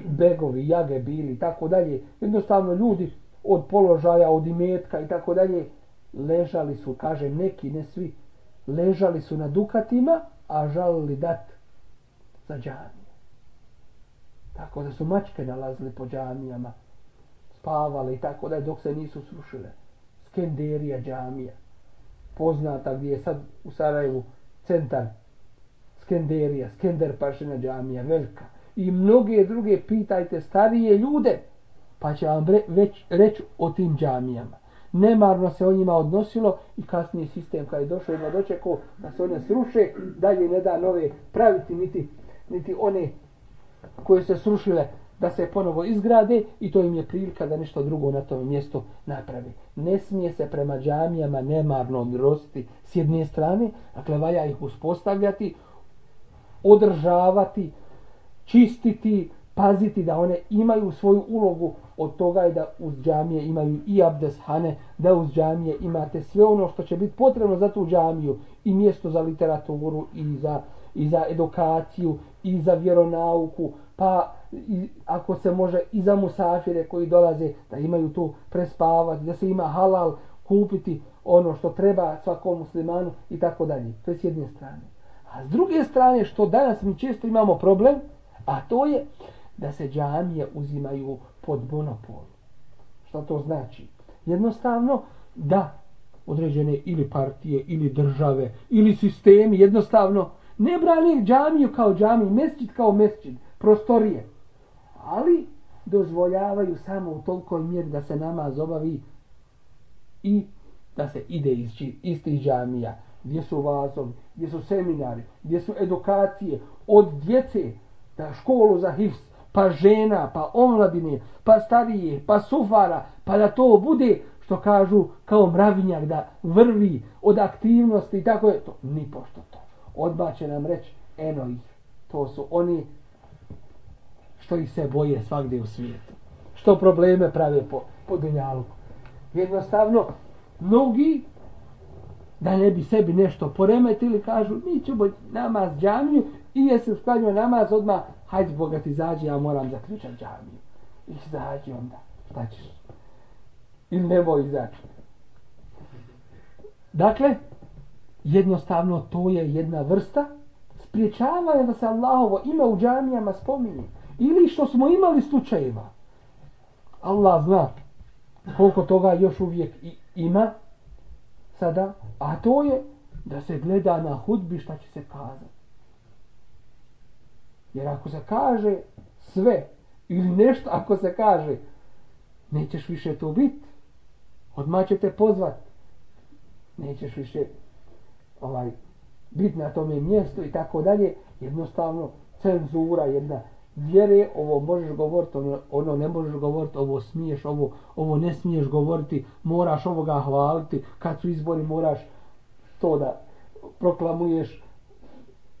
begovi, jage bili i tako dalje. Jednostavno ljudi od položaja, od imetka i tako dalje, ležali su, kaže neki, ne svi, ležali su na dukatima, a žalili dat za džanije. Tako da su mačke nalazili po džamijama, spavali i tako da dok se nisu srušile. Skenderija džamija, poznata gdje je sad u Sarajevu centar Skenderija, Skender Pašina džamija, velika. I mnoge druge pitajte starije ljude, pa će vam već reći o tim džamijama. Nemarno se o njima odnosilo i kasnije sistem kada je došao ima dočeko da se one sruše, dalje ne da nove praviti niti, niti one koje se srušile da se ponovo izgrade i to im je prilika da nešto drugo na tom mjestu napravi. Ne smije se prema džamijama nemarno odrositi s jedne strane, dakle valja ih uspostavljati, održavati, čistiti, paziti da one imaju svoju ulogu od toga je da uz džamije imaju i abdeshane, da uz džamije imate sve ono što će biti potrebno za tu džamiju i mjesto za literaturu i za, i za edukaciju i za vjeronauku, pa i, ako se može i za musafire koji dolaze da imaju tu prespavati, da se ima halal kupiti ono što treba svakom muslimanu i tako dalje. To je s jedne strane. A s druge strane što danas mi često imamo problem, a to je da se džamije uzimaju pod monopol. Šta to znači? Jednostavno da određene ili partije, ili države, ili sistemi jednostavno ne brani džamiju kao džamiju, mesčit kao mesčit, prostorije. Ali dozvoljavaju samo u tolikoj mjeri da se namaz obavi i da se ide iz, iz tih džamija. Gdje su vazovi, gdje su seminari, gdje su edukacije od djece, da školu za hifz, pa žena, pa omladine, pa starije, pa sufara, pa da to bude, što kažu, kao mravinjak, da vrvi od aktivnosti i tako je to. Ni pošto to. Odba će nam reći, eno ih, to su oni što ih se boje svakde u svijetu. Što probleme prave po, po dunjalu. Jednostavno, mnogi da ne bi sebi nešto poremetili, kažu, mi ćemo namaz džamiju i je se sklanio namaz odmah, hajde Boga izađi, ja moram zaključati džamiju. Izađi onda, šta ćeš? Ili ne izaći. Dakle, jednostavno to je jedna vrsta spriječavanja da se Allahovo ime u džamijama spominje. Ili što smo imali slučajeva. Allah zna koliko toga još uvijek ima sada, a to je da se gleda na hudbi šta će se kazati. Jer ako se kaže sve ili nešto ako se kaže nećeš više to biti odmah će te pozvat. Nećeš više ovaj biti na tome mjestu i tako dalje. Jednostavno cenzura jedna. Vjere ovo možeš govoriti ono, ono ne možeš govoriti ovo smiješ ovo ovo ne smiješ govoriti moraš ovoga hvaliti. Kad su izbori moraš to da proklamuješ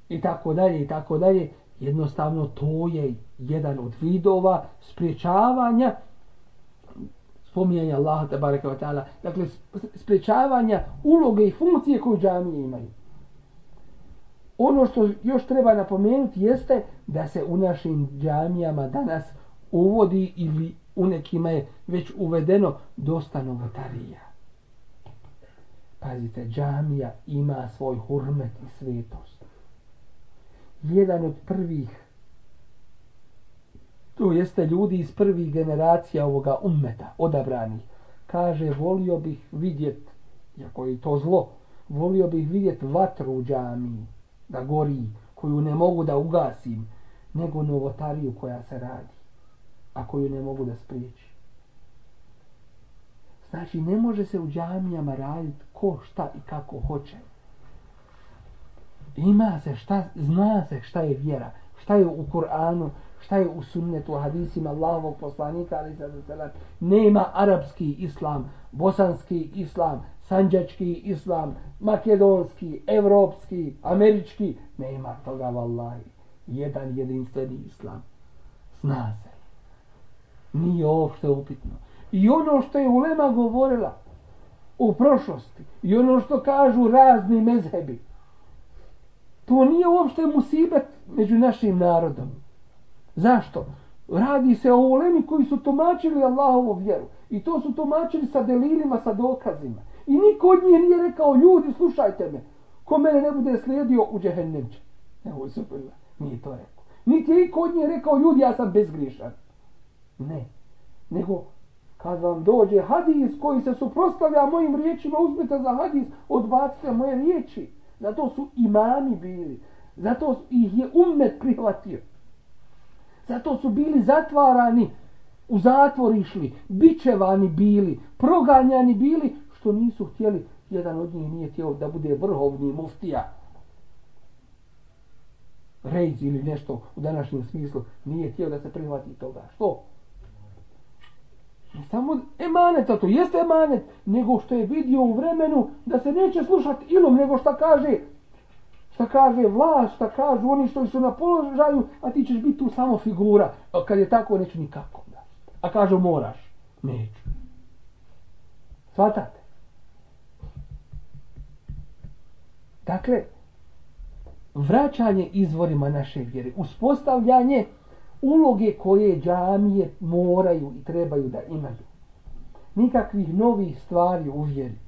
i tako dalje i tako dalje jednostavno to je jedan od vidova spriječavanja spominjanja Allaha te bareke ve taala dakle spriječavanja uloge i funkcije koju džamije imaju ono što još treba napomenuti jeste da se u našim džamijama danas uvodi ili u nekima je već uvedeno dosta novotarija. Pazite, džamija ima svoj hurmet i svetost jedan od prvih to jeste ljudi iz prvih generacija ovoga ummeta, odabrani. kaže, volio bih vidjet, jako je to zlo, volio bih vidjet vatru u džami, da gori, koju ne mogu da ugasim, nego novotariju koja se radi, a koju ne mogu da spriječi. Znači, ne može se u džamijama raditi ko šta i kako hoće ima se šta, zna se šta je vjera, šta je u Kur'anu, šta je u sunnetu, hadisima Allahovog poslanika, ali sada se nema arapski islam, bosanski islam, sanđački islam, makedonski, evropski, američki, nema toga vallahi. Jedan jedinstveni islam. Zna se. Nije uopšte upitno. I ono što je Ulema govorila u prošlosti, i ono što kažu razni mezhebi, To nije uopšte musibet među našim narodom. Zašto? Radi se o ulemi koji su tumačili Allahovu vjeru. I to su tumačili sa delilima, sa dokazima. I niko od njih nije rekao, ljudi, slušajte me. Ko mene ne bude slijedio u džehennemče. Evo, super, nije to rekao. Niti je niko od njih rekao, ljudi, ja sam bezgrišan. Ne. Nego, kad vam dođe hadis koji se suprostavlja mojim riječima, uzmite za hadis, odbacite moje riječi. Zato su imami bili. Zato ih je umet prihvatio. Zato su bili zatvarani, u zatvor išli, bičevani bili, proganjani bili, što nisu htjeli, jedan od njih nije htio da bude vrhovni muftija. Rejz ili nešto u današnjem smislu, nije htio da se prihvati toga. Što? Ne samo emanet, a to jeste emanet, nego što je vidio u vremenu da se neće slušati ilom, nego što kaže šta kaže vlast, šta kažu oni što su na položaju, a ti ćeš biti tu samo figura. A kad je tako, neću nikako. A kažu moraš. Neću. Svatate? Dakle, vraćanje izvorima naše vjere, uspostavljanje uloge koje džamije moraju i trebaju da imaju. Nikakvih novih stvari u vjeri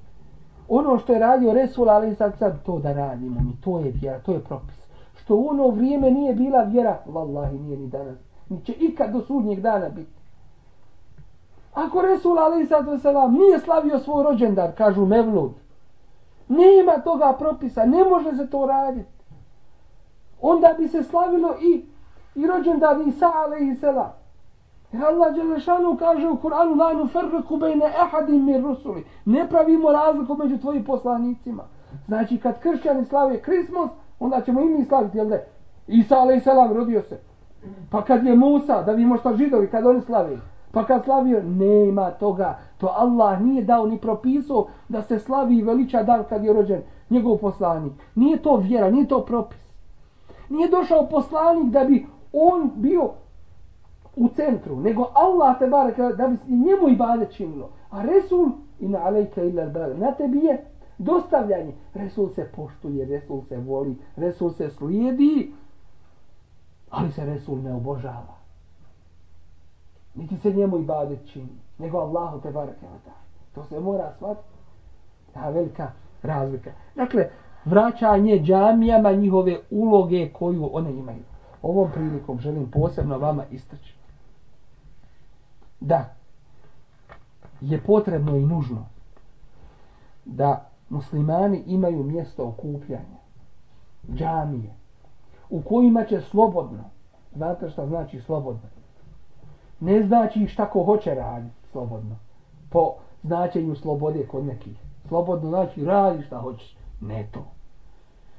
ono što je radio Resul, ali sad sad to da radimo mi, to je vjera, to je propis. Što u ono vrijeme nije bila vjera, vallahi nije ni danas, ni će ikad do sudnjeg dana biti. Ako Resul, ali sad sad nije slavio svoj rođendar, kažu Mevlud, nema toga propisa, ne može se to raditi. Onda bi se slavilo i, i rođendan Isa, alaihi selam. Jer Allah Đelešanu kaže u Kur'anu la nufarriku bejne ehadim mir rusuli. Ne pravimo razliku među tvojim poslanicima. Znači kad kršćani slave Krismus, onda ćemo i mi slaviti, jel ne? Isa alaih salam rodio se. Pa kad je Musa, da vidimo što židovi, kad oni slavi. Pa kad slavio, nema toga. To Allah nije dao ni propisao da se slavi veliča dan kad je rođen njegov poslanik. Nije to vjera, nije to propis. Nije došao poslanik da bi on bio u centru, nego Allah te baraka da bi njemu ibadet činilo. A Resul in alejka illa al na tebi je dostavljanje. Resul se poštuje, Resul se voli, Resul se slijedi, ali se Resul ne obožava. Niti se njemu ibadet čini, nego Allahu te baraka da. To se mora shvatiti. Ta velika razlika. Dakle, vraćanje džamijama njihove uloge koju one imaju. Ovom prilikom želim posebno vama istaći da je potrebno i nužno da muslimani imaju mjesto okupljanja, džamije, u kojima će slobodno, znate šta znači slobodno, ne znači šta ko hoće raditi slobodno, po značenju slobode kod nekih. Slobodno znači radi šta hoćeš, ne to.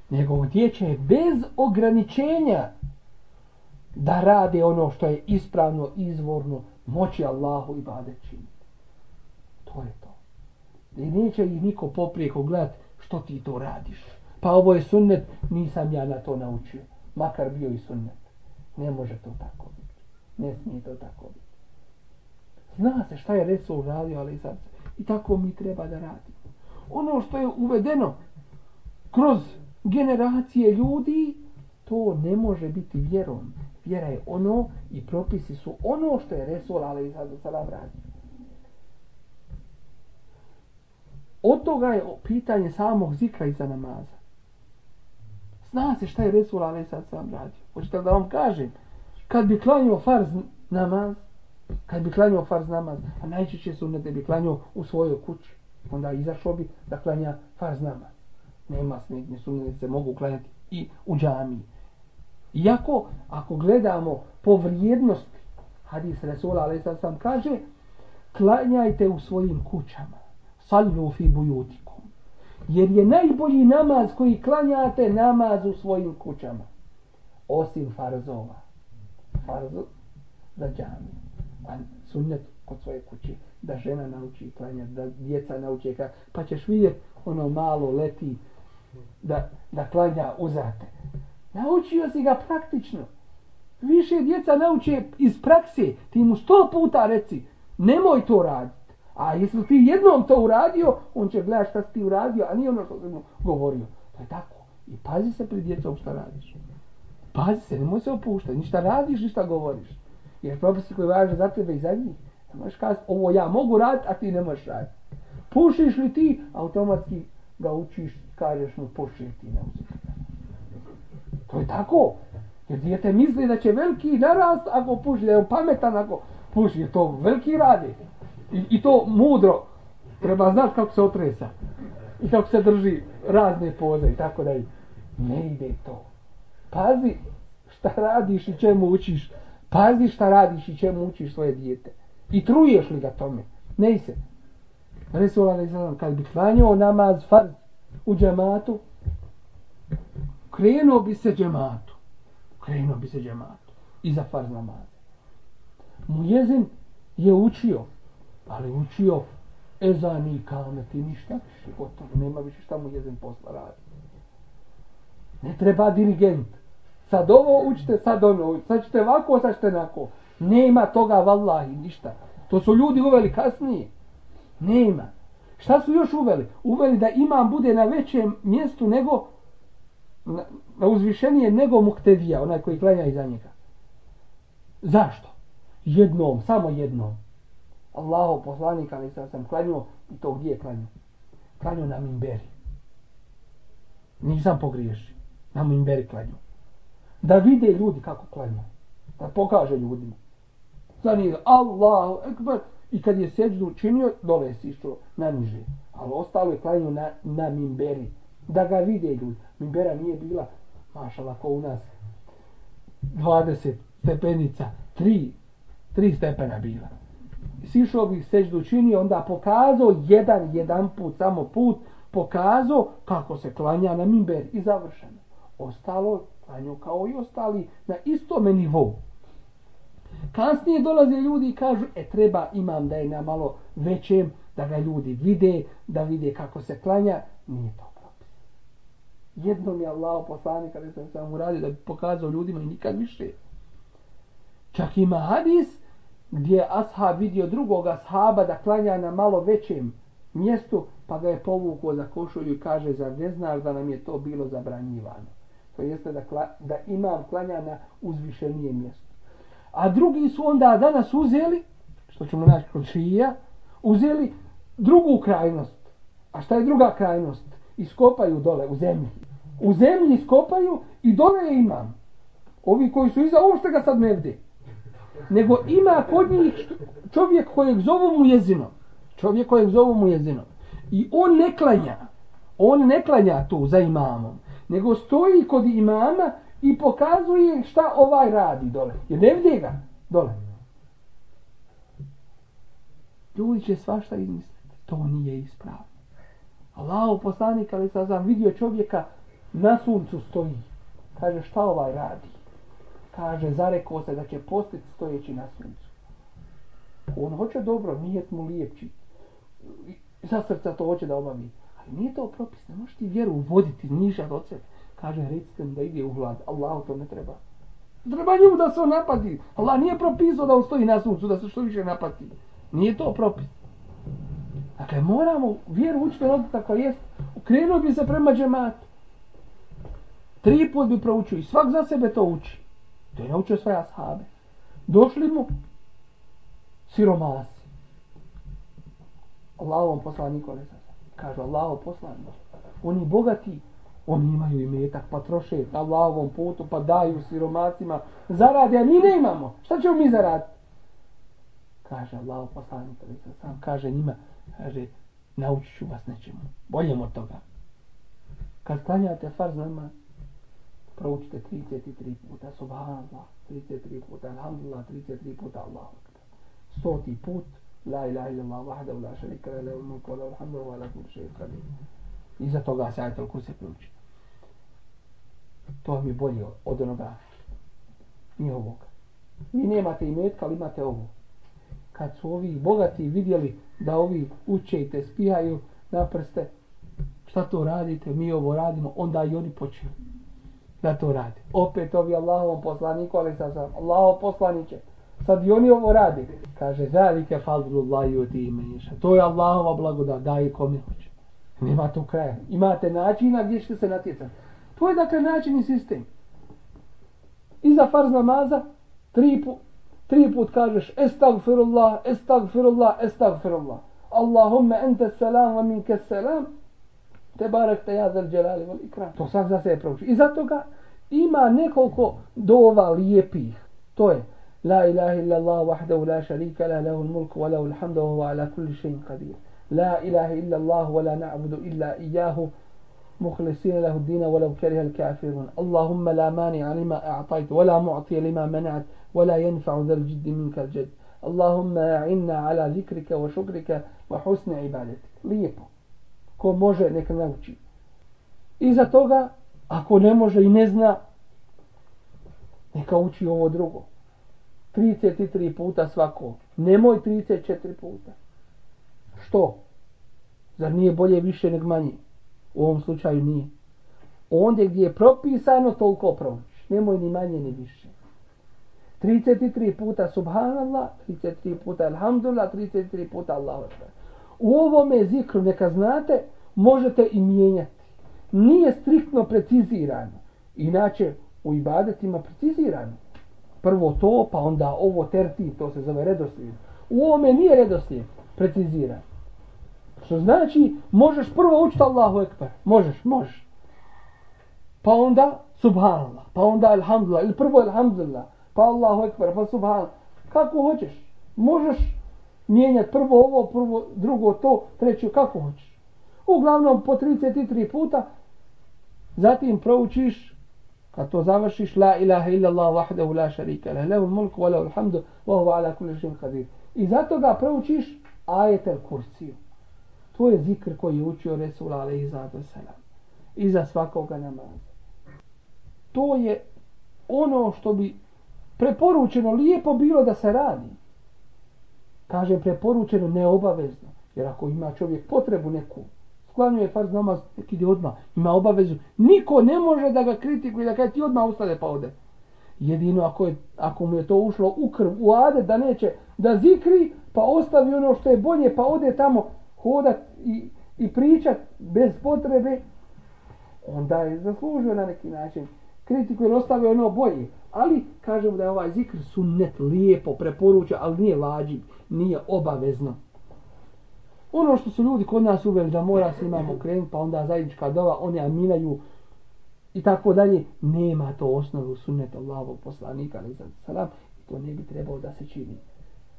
Nego gdje će bez ograničenja da rade ono što je ispravno, izvorno, moći Allahu i bade čini. To je to. I neće ih niko poprijeko gledat što ti to radiš. Pa ovo je sunnet, nisam ja na to naučio. Makar bio i sunnet. Ne može to tako biti. Ne smije to tako biti. Zna se šta je Resul radio, ali sad I tako mi treba da radimo. Ono što je uvedeno kroz generacije ljudi, to ne može biti vjerom vjera je ono i propisi su ono što je Resul ali i sad sada radi. Od toga je pitanje samog zikra iza namaza. Zna se šta je Resul ali sada sam radio. Hoćete da vam kažem, kad bi klanio farz namaz, kad bi klanio farz namaz, a najčešće su ne da bi klanio u svojoj kući, onda izašao bi da klanja farz namaz. Nema smetnje, su se mogu klanjati i u džamiji. Iako, ako gledamo po vrijednosti, hadis Resula, ali sad sam kaže, klanjajte u svojim kućama. Sallu fi bujutikum. Jer je najbolji namaz koji klanjate namaz u svojim kućama. Osim farzova. Farz za džami. A sunnet kod svoje kuće. Da žena nauči klanjati, da djeca nauči klanjati. Pa ćeš vidjeti ono malo leti da, da klanja uzate. Naučio si ga praktično. Više djeca nauče iz prakse. Ti mu sto puta reci, nemoj to raditi. A jesi ti jednom to uradio, on će gledati šta si ti uradio, a nije ono što mu govorio. To je tako. I pazi se pri djecom šta radiš. Pazi se, nemoj se opuštati. Ništa radiš, ništa govoriš. Jer propisi koji važe za tebe i za njih. Ne možeš kazati, ovo ja mogu raditi, a ti ne možeš raditi. Pušiš li ti, automatski ga učiš, kažeš mu puši ti ne možeš. To je tako. Jer dijete misli da će veliki narast ako puši, da je pametan ako puši. Je to veliki radi. I, I to mudro. Treba znati kako se otresa. I kako se drži razne poze i tako da Ne ide to. Pazi šta radiš i čemu učiš. Pazi šta radiš i čemu učiš svoje dijete. I truješ li ga tome. Ne se. Resul Ali Zalam, kad bi klanjao namaz farz u džematu, okrenuo bi se džematu. Okrenuo bi se džematu. I za farz namaze. Mujezin je učio, ali učio ezan i kamet i ništa više. Gotovo, nema više šta mu jezin posla radi. Ne treba dirigent. Sad ovo učite, sad ono, sad ćete ovako, sad ćete nako. Nema toga, vallahi, ništa. To su ljudi uveli kasnije. Nema. Šta su još uveli? Uveli da imam bude na većem mjestu nego na, na uzvišenije nego muktedija, onaj koji klanja iza njega. Zašto? Jednom, samo jednom. Allaho poslanik, ali sam sam klanio i to gdje je klanio? Klanio na minberi. Nisam pogriješio. Na minberi klanio. Da vide ljudi kako klanio. Da pokaže ljudima. Zanije, Allahu ekber. I kad je seđu učinio, dole si išao na niže. Ali ostalo je klanio na, na minberi. Da ga vide ljudi. Mimbera nije bila, mašala, ko u nas, 20 stepenica, 3, 3 stepena bila. Sišao bi seđu učinio, onda pokazao jedan, jedan put, samo put, pokazao kako se klanja na mimber I završeno. Ostalo klanju kao i ostali na istome nivou. Kasnije dolaze ljudi i kažu, e treba imam da je na malo većem, da ga ljudi vide, da vide kako se klanja. Nije to. Jednom je Allah poslanik, kada sam sam uradio, da bi pokazao ljudima i nikad više. Čak ima hadis gdje ashab vidio drugog ashaba da klanja na malo većem mjestu, pa ga je povukao za košulju i kaže, zar ne znaš da nam je to bilo zabranjivano? To jeste da, kla, da imam klanja na uzvišenije mjesto. A drugi su onda danas uzeli, što ćemo naći kod šija, uzeli drugu krajnost. A šta je druga krajnost? Iskopaju dole u zemlji. U zemlji iskopaju i dole je imam. Ovi koji su iza, uopšte ga sad ne. Nego ima kod njih čovjek kojeg zovu mu jezinom. Čovjek kojeg zovu mu jezinom. I on ne klanja. On ne klanja tu za imamom. Nego stoji kod imama i pokazuje šta ovaj radi dole. Jer ne vidi ga dole. Ljudi će svašta izmisliti. To nije ispravno. Allah poslanik, ali sad sam vidio čovjeka na suncu stoji. Kaže šta ovaj radi? Kaže zareko se da će postiti stojeći na suncu. On hoće dobro, nije mu lijepči. Za srca to hoće da obavi. Ali nije to propis. Ne možeš ti vjeru uvoditi niža od sebe kaže recite da ide u vlad. Allah to ne treba. Treba njemu da se on napati. Allah nije propisao da stoji na suncu, da se što više napati. Nije to propis. Dakle, moramo vjeru učiti od tako jest. Ukrenuo bi se prema džematu. Tri put bi proučio i svak za sebe to uči. To je naučio svoje ashabe. Došli mu siromasi. Allahovom poslaniku, Kaže Allahov poslanik. Oni bogati Oni imaju imetak, pa troše na Allahovom putu, pa daju siromacima. zarade, a mi ne imamo. Šta ćemo mi zaraditi? Kaže Allah, poslanik, sam kaže njima, kaže, naučit ću vas nečemu. Boljem od toga. Kad klanjate farz nama, proučite 33 puta, subhanallah, 33 puta, alhamdulillah, 33 puta, Allah. Stoti put, la ilaha illallah, vahda, la šarika, la ilaha illallah, la ilaha illallah, la ilaha illallah, Iza toga se ajetel kurse proučite to vam je bolje od onoga njihovog. Vi nemate imetka, ali imate ovo. Kad su ovi bogati vidjeli da ovi uče i te spijaju na prste, šta to radite, mi ovo radimo, onda i oni počeli da to rade. Opet ovi Allahovom poslaniku, ali sad sam Allahov poslaniće, sad i oni ovo rade. Kaže, zalike fadlullahi od imenješa. To je Allahova blagoda, daj kome hoće. Nema to kraja. Imate načina gdje ćete se natjecati. To je dakle način i sistem. Iza farz namaza, tri, pu, tri put kažeš estagfirullah, estagfirullah, estagfirullah. Allahumma ente selam, wa minke selam, Te barek te jazal dželali vol ikram. To sad za sebe prouči. I zato ga ima nekoliko dova lijepih. To je La ilaha illa Allah wahdahu la sharika la lahu al-mulk wa lahu al-hamdu wa ala kulli shay'in qadir. La ilaha illa Allah wa la na'budu illa iyyahu مخلصين له الدين ولو كره الكافرون اللهم لا مانع لما أعطيت ولا معطي لما منعت ولا ينفع ذا الجد منك الجد اللهم أعنا على ذكرك وشكرك وحسن عبادتك lijepo ko može neka nauči iza toga ako ne može i ne zna neka uči ovo drugo 33 puta svako nemoj 34 puta što zar nije bolje više nego manje U ovom slučaju nije. Ondje gdje je propisano, toliko proučiš. Nemoj ni manje ni više. 33 puta subhanallah, 33 puta alhamdulillah, 33 puta Allahu akbar. U ovome zikru, neka znate, možete i mijenjati. Nije striktno precizirano. Inače, u ibadetima precizirano. Prvo to, pa onda ovo terti, to se zove redoslijed. U ovome nije redoslijed preciziran. Što znači, možeš prvo učiti Allahu Ekber. Možeš, možeš. Pa onda, subhanallah. Pa onda, alhamdulillah. Ili prvo, alhamdulillah. Pa Allahu Ekber, pa subhanallah. Kako hoćeš. Možeš mijenjati prvo ovo, prvo, drugo to, treće, kako hoćeš. Uglavnom, po 33 puta, zatim proučiš, kad to završiš, la ilaha illallah vahdehu la šarika, la lehu mulku wa lehu alhamdu wa huwa ala kulli shay'in qadir. I zato ga proučiš ajetel kursiju. To je zikr koji je učio Resul alaihi zadu selam. Iza svakoga namaza. To je ono što bi preporučeno lijepo bilo da se radi. Kaže preporučeno neobavezno. Jer ako ima čovjek potrebu neku, sklanjuje farz namaz, nek ide odmah, ima obavezu. Niko ne može da ga kritikuje, da kaže ti odmah ustane pa ode. Jedino ako, je, ako mu je to ušlo u krv, u ade, da neće da zikri, pa ostavi ono što je bolje, pa ode tamo, hodat i, i pričat bez potrebe, onda je zaslužio na neki način kritiku jer ostavio ono bolje. Ali kažemo da je ovaj zikr sunnet lijepo preporuča, ali nije vađib, nije obavezno. Ono što su ljudi kod nas uveli da mora se imamo krenut, pa onda zajednička dova, one aminaju i tako dalje, nema to osnovu sunnet Allahovog poslanika, ali salam, to ne bi trebalo da se čini.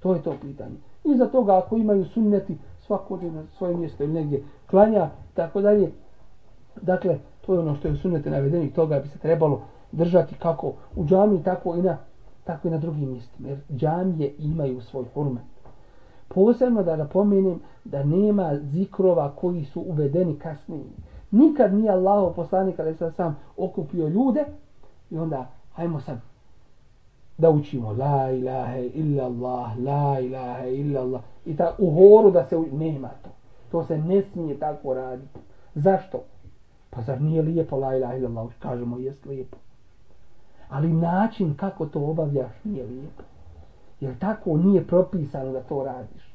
To je to pitanje. I za toga ako imaju sunneti, svako ode na svoje mjesto ili negdje klanja, tako dalje. Dakle, to je ono što je u sunnete navedeni, toga bi se trebalo držati kako u džami, tako i na, tako i na drugim mjestima. Jer džamije imaju svoj hurmet. Posebno da napomenem da nema zikrova koji su uvedeni kasnije. Nikad nije Allah poslanik, ali sam sam okupio ljude i onda, hajmo sad, da učimo la ilaha illa Allah, la ilaha illa Allah. I ta u horu da se u... nema to. To se ne smije tako raditi. Zašto? Pa zar nije lijepo la ilaha illa Allah? Kažemo jest lijepo. Ali način kako to obavljaš nije lijepo. Jer tako nije propisano da to radiš.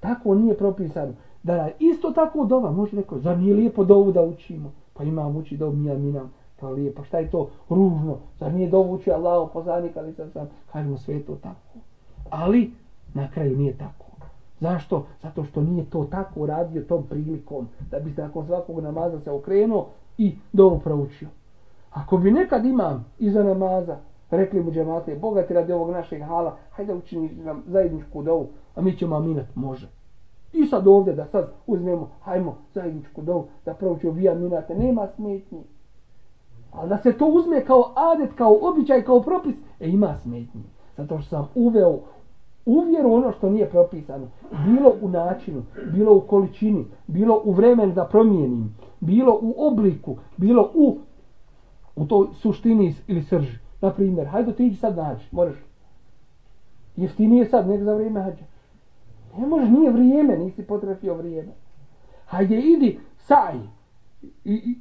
Tako nije propisano. Da isto tako dova, može neko, zar nije lijepo dovu da učimo? Pa imam uči dovu, mi minam Pa lijepo, šta je to ružno, zar nije dovu uči Allah poslanik, ali sam sam, kažemo sve to tako. Ali, na kraju nije tako. Zašto? Zato što nije to tako radio tom prilikom, da bi se nakon svakog namaza se okrenuo i dovu proučio. Ako bi nekad imam iza namaza, rekli mu džemate, Boga ti radi ovog našeg hala, hajde učini nam zajedničku dovu, a mi ćemo aminat, može. I sad ovdje da sad uzmemo, hajmo zajedničku dovu, da proučio vi aminate, nema smetnje. Ali da se to uzme kao adet, kao običaj, kao propis, e ima smetnje. Zato što sam uveo uvjeru ono što nije propisano. Bilo u načinu, bilo u količini, bilo u vremenu da promijenim, bilo u obliku, bilo u u toj suštini ili srži. Na primjer, hajde ti iđi sad naći, možeš. Jeftinije sad, nek za vrijeme hađa. Ne možeš, nije vrijeme, nisi potrefio vrijeme. Hajde, idi, saj. I, i,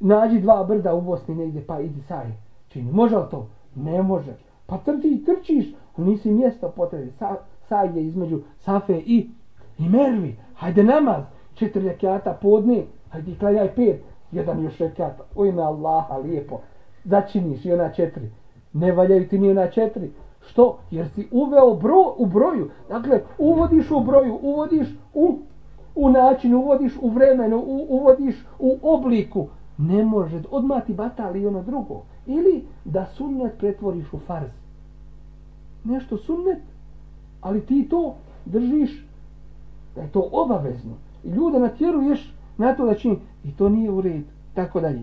nađi dva brda u Bosni negdje, pa idi saj. Čini, može li to? Ne može. Pa trči, trčiš, nisi mjesto potrebi. Sa, saj je između Safe i, i Mervi. Hajde namaz, četiri rekiata podne, hajde klanjaj pet, jedan još rekat, U ime Allaha, lijepo. Začiniš i ona četiri. Ne valjaju ti ni ona četiri. Što? Jer si uveo bro, u broju. Dakle, uvodiš u broju, uvodiš u, u način, uvodiš u vremenu, u, uvodiš u obliku. Ne može, odmah ti batali ono drugo. Ili da sunnet pretvoriš u farz. Nešto sunnet, ali ti to držiš da je to obavezno. I ljude natjeruješ na to da čini. I to nije u redu. Tako dalje.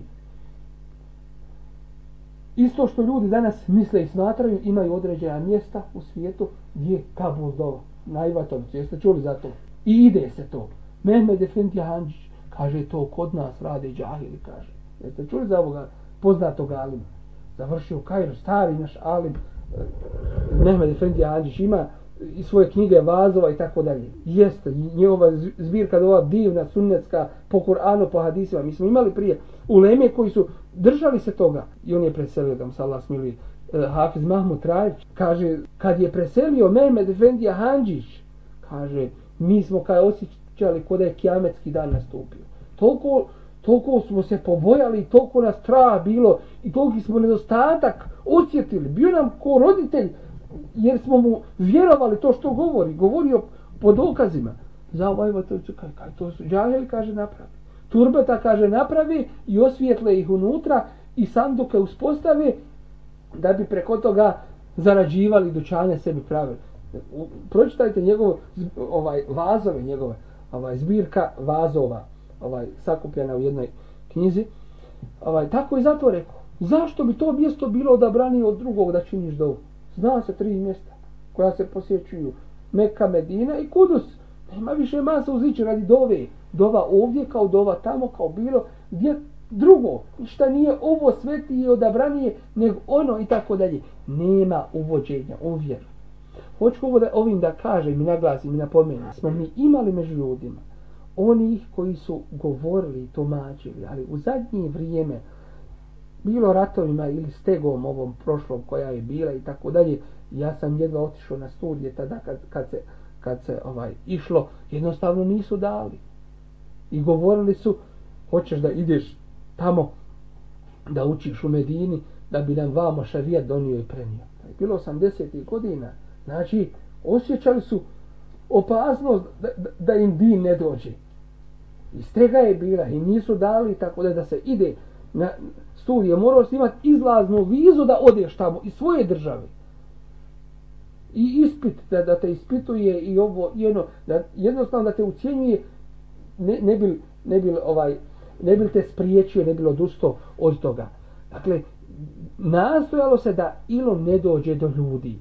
Isto što ljudi danas misle i smatraju, imaju određena mjesta u svijetu gdje je Kabul do Najvatom, Jeste čuli za to? I ide se to. Mehmed Efendi Hanđić kaže to kod nas rade džahili, kaže. Jeste čuli za ovoga poznatog alima? Završio Kajru, stari naš alim, eh, Mehmed Efendi Hanđić ima i svoje knjige vazova i tako dalje. Jeste, njegova zbirka ova divna sunnetska po Kur'anu, po hadisima. Mi smo imali prije uleme koji su držali se toga. I on je preselio, da mu se Allah smiluje, e, Hafiz Mahmud Trajić, kaže, kad je preselio Mehmed Efendija Hanđić, kaže, mi smo kaj osjećali kod je kiametski dan nastupio. Toliko, toliko smo se pobojali, toliko nas traha bilo i toliko smo nedostatak osjetili. Bio nam ko roditelj, jer smo mu vjerovali to što govori, govorio po dokazima. Za ovaj vatovcu, kaj, kaj to su, džaheli kaže napravi. Turbeta kaže napravi i osvijetle ih unutra i sanduke uspostavi da bi preko toga zarađivali dućane sebi pravili. Pročitajte njegovo, ovaj vazove njegove ovaj zbirka vazova ovaj sakupljena u jednoj knjizi. Ovaj tako i zato rekao. Zašto bi to mjesto bilo odabranije od drugog da činiš dovu? Zna se tri mjesta koja se posjećuju. Meka, Medina i Kudus. Nema više masa uzići radi dove. Dova ovdje kao dova tamo kao bilo gdje drugo. Šta nije ovo sveti i odabranije nego ono i tako dalje. Nema uvođenja u vjeru. Hoću ovo da, ovim da kažem i naglasim i napomenem. Smo mi imali među ljudima onih koji su govorili i tumačili, ali u zadnje vrijeme bilo ratovima ili stegom ovom prošlom koja je bila i tako dalje, ja sam jedva otišao na studije tada kad, kad se, kad se ovaj išlo, jednostavno nisu dali. I govorili su, hoćeš da ideš tamo da učiš u Medini, da bi nam vamo šarijat donio i prenio. Bilo 80. godina, znači osjećali su opasnost da, da, da im din ne dođe. I stega je bila i nisu dali tako da, da se ide na, studije, morao si imati izlaznu vizu da odeš tamo iz svoje države. I ispit da, da te ispituje i ovo i jedno, da jednostavno da te ucijenjuje ne, ne bil, ne bil ovaj ne bil te spriječio, ne bilo odustao od toga. Dakle, nastojalo se da ilo ne dođe do ljudi.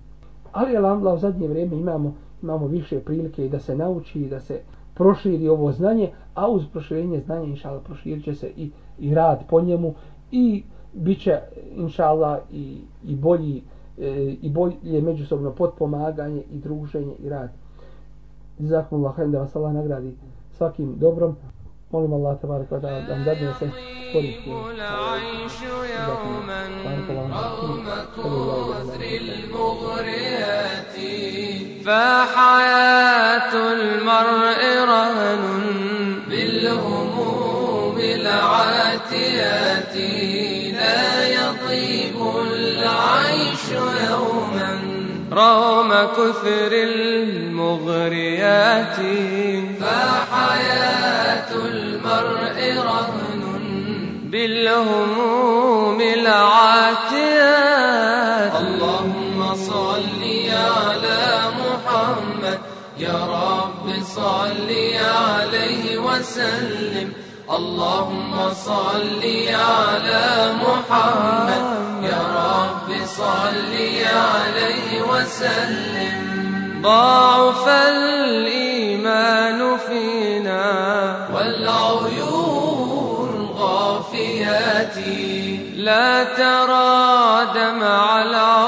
Ali, alhamdulillah, u zadnje vrijeme imamo, imamo više prilike da se nauči, da se proširi ovo znanje, a uz proširenje znanja, inšala, proširit će se i, i rad po njemu i bit će inša Allah i, i bolji e, i bolje međusobno potpomaganje i druženje i rad. Zahvallah, hajdem da vas Allah nagradi svakim dobrom. Molim Allah te barek da nam dadne se koristi. فحياة المرء رهن بالهموم العاتيات لا يطيب العيش يوما. رغم كثر المغريات. فحياة المرء رهن. بالهموم العاتيات. اللهم صل على محمد. يا رب صل عليه وسلم. اللهم صل على محمد. يا رب صل عليه وسلم. ضعف الإيمان فينا والعيون غافيات لا ترى دمع العيون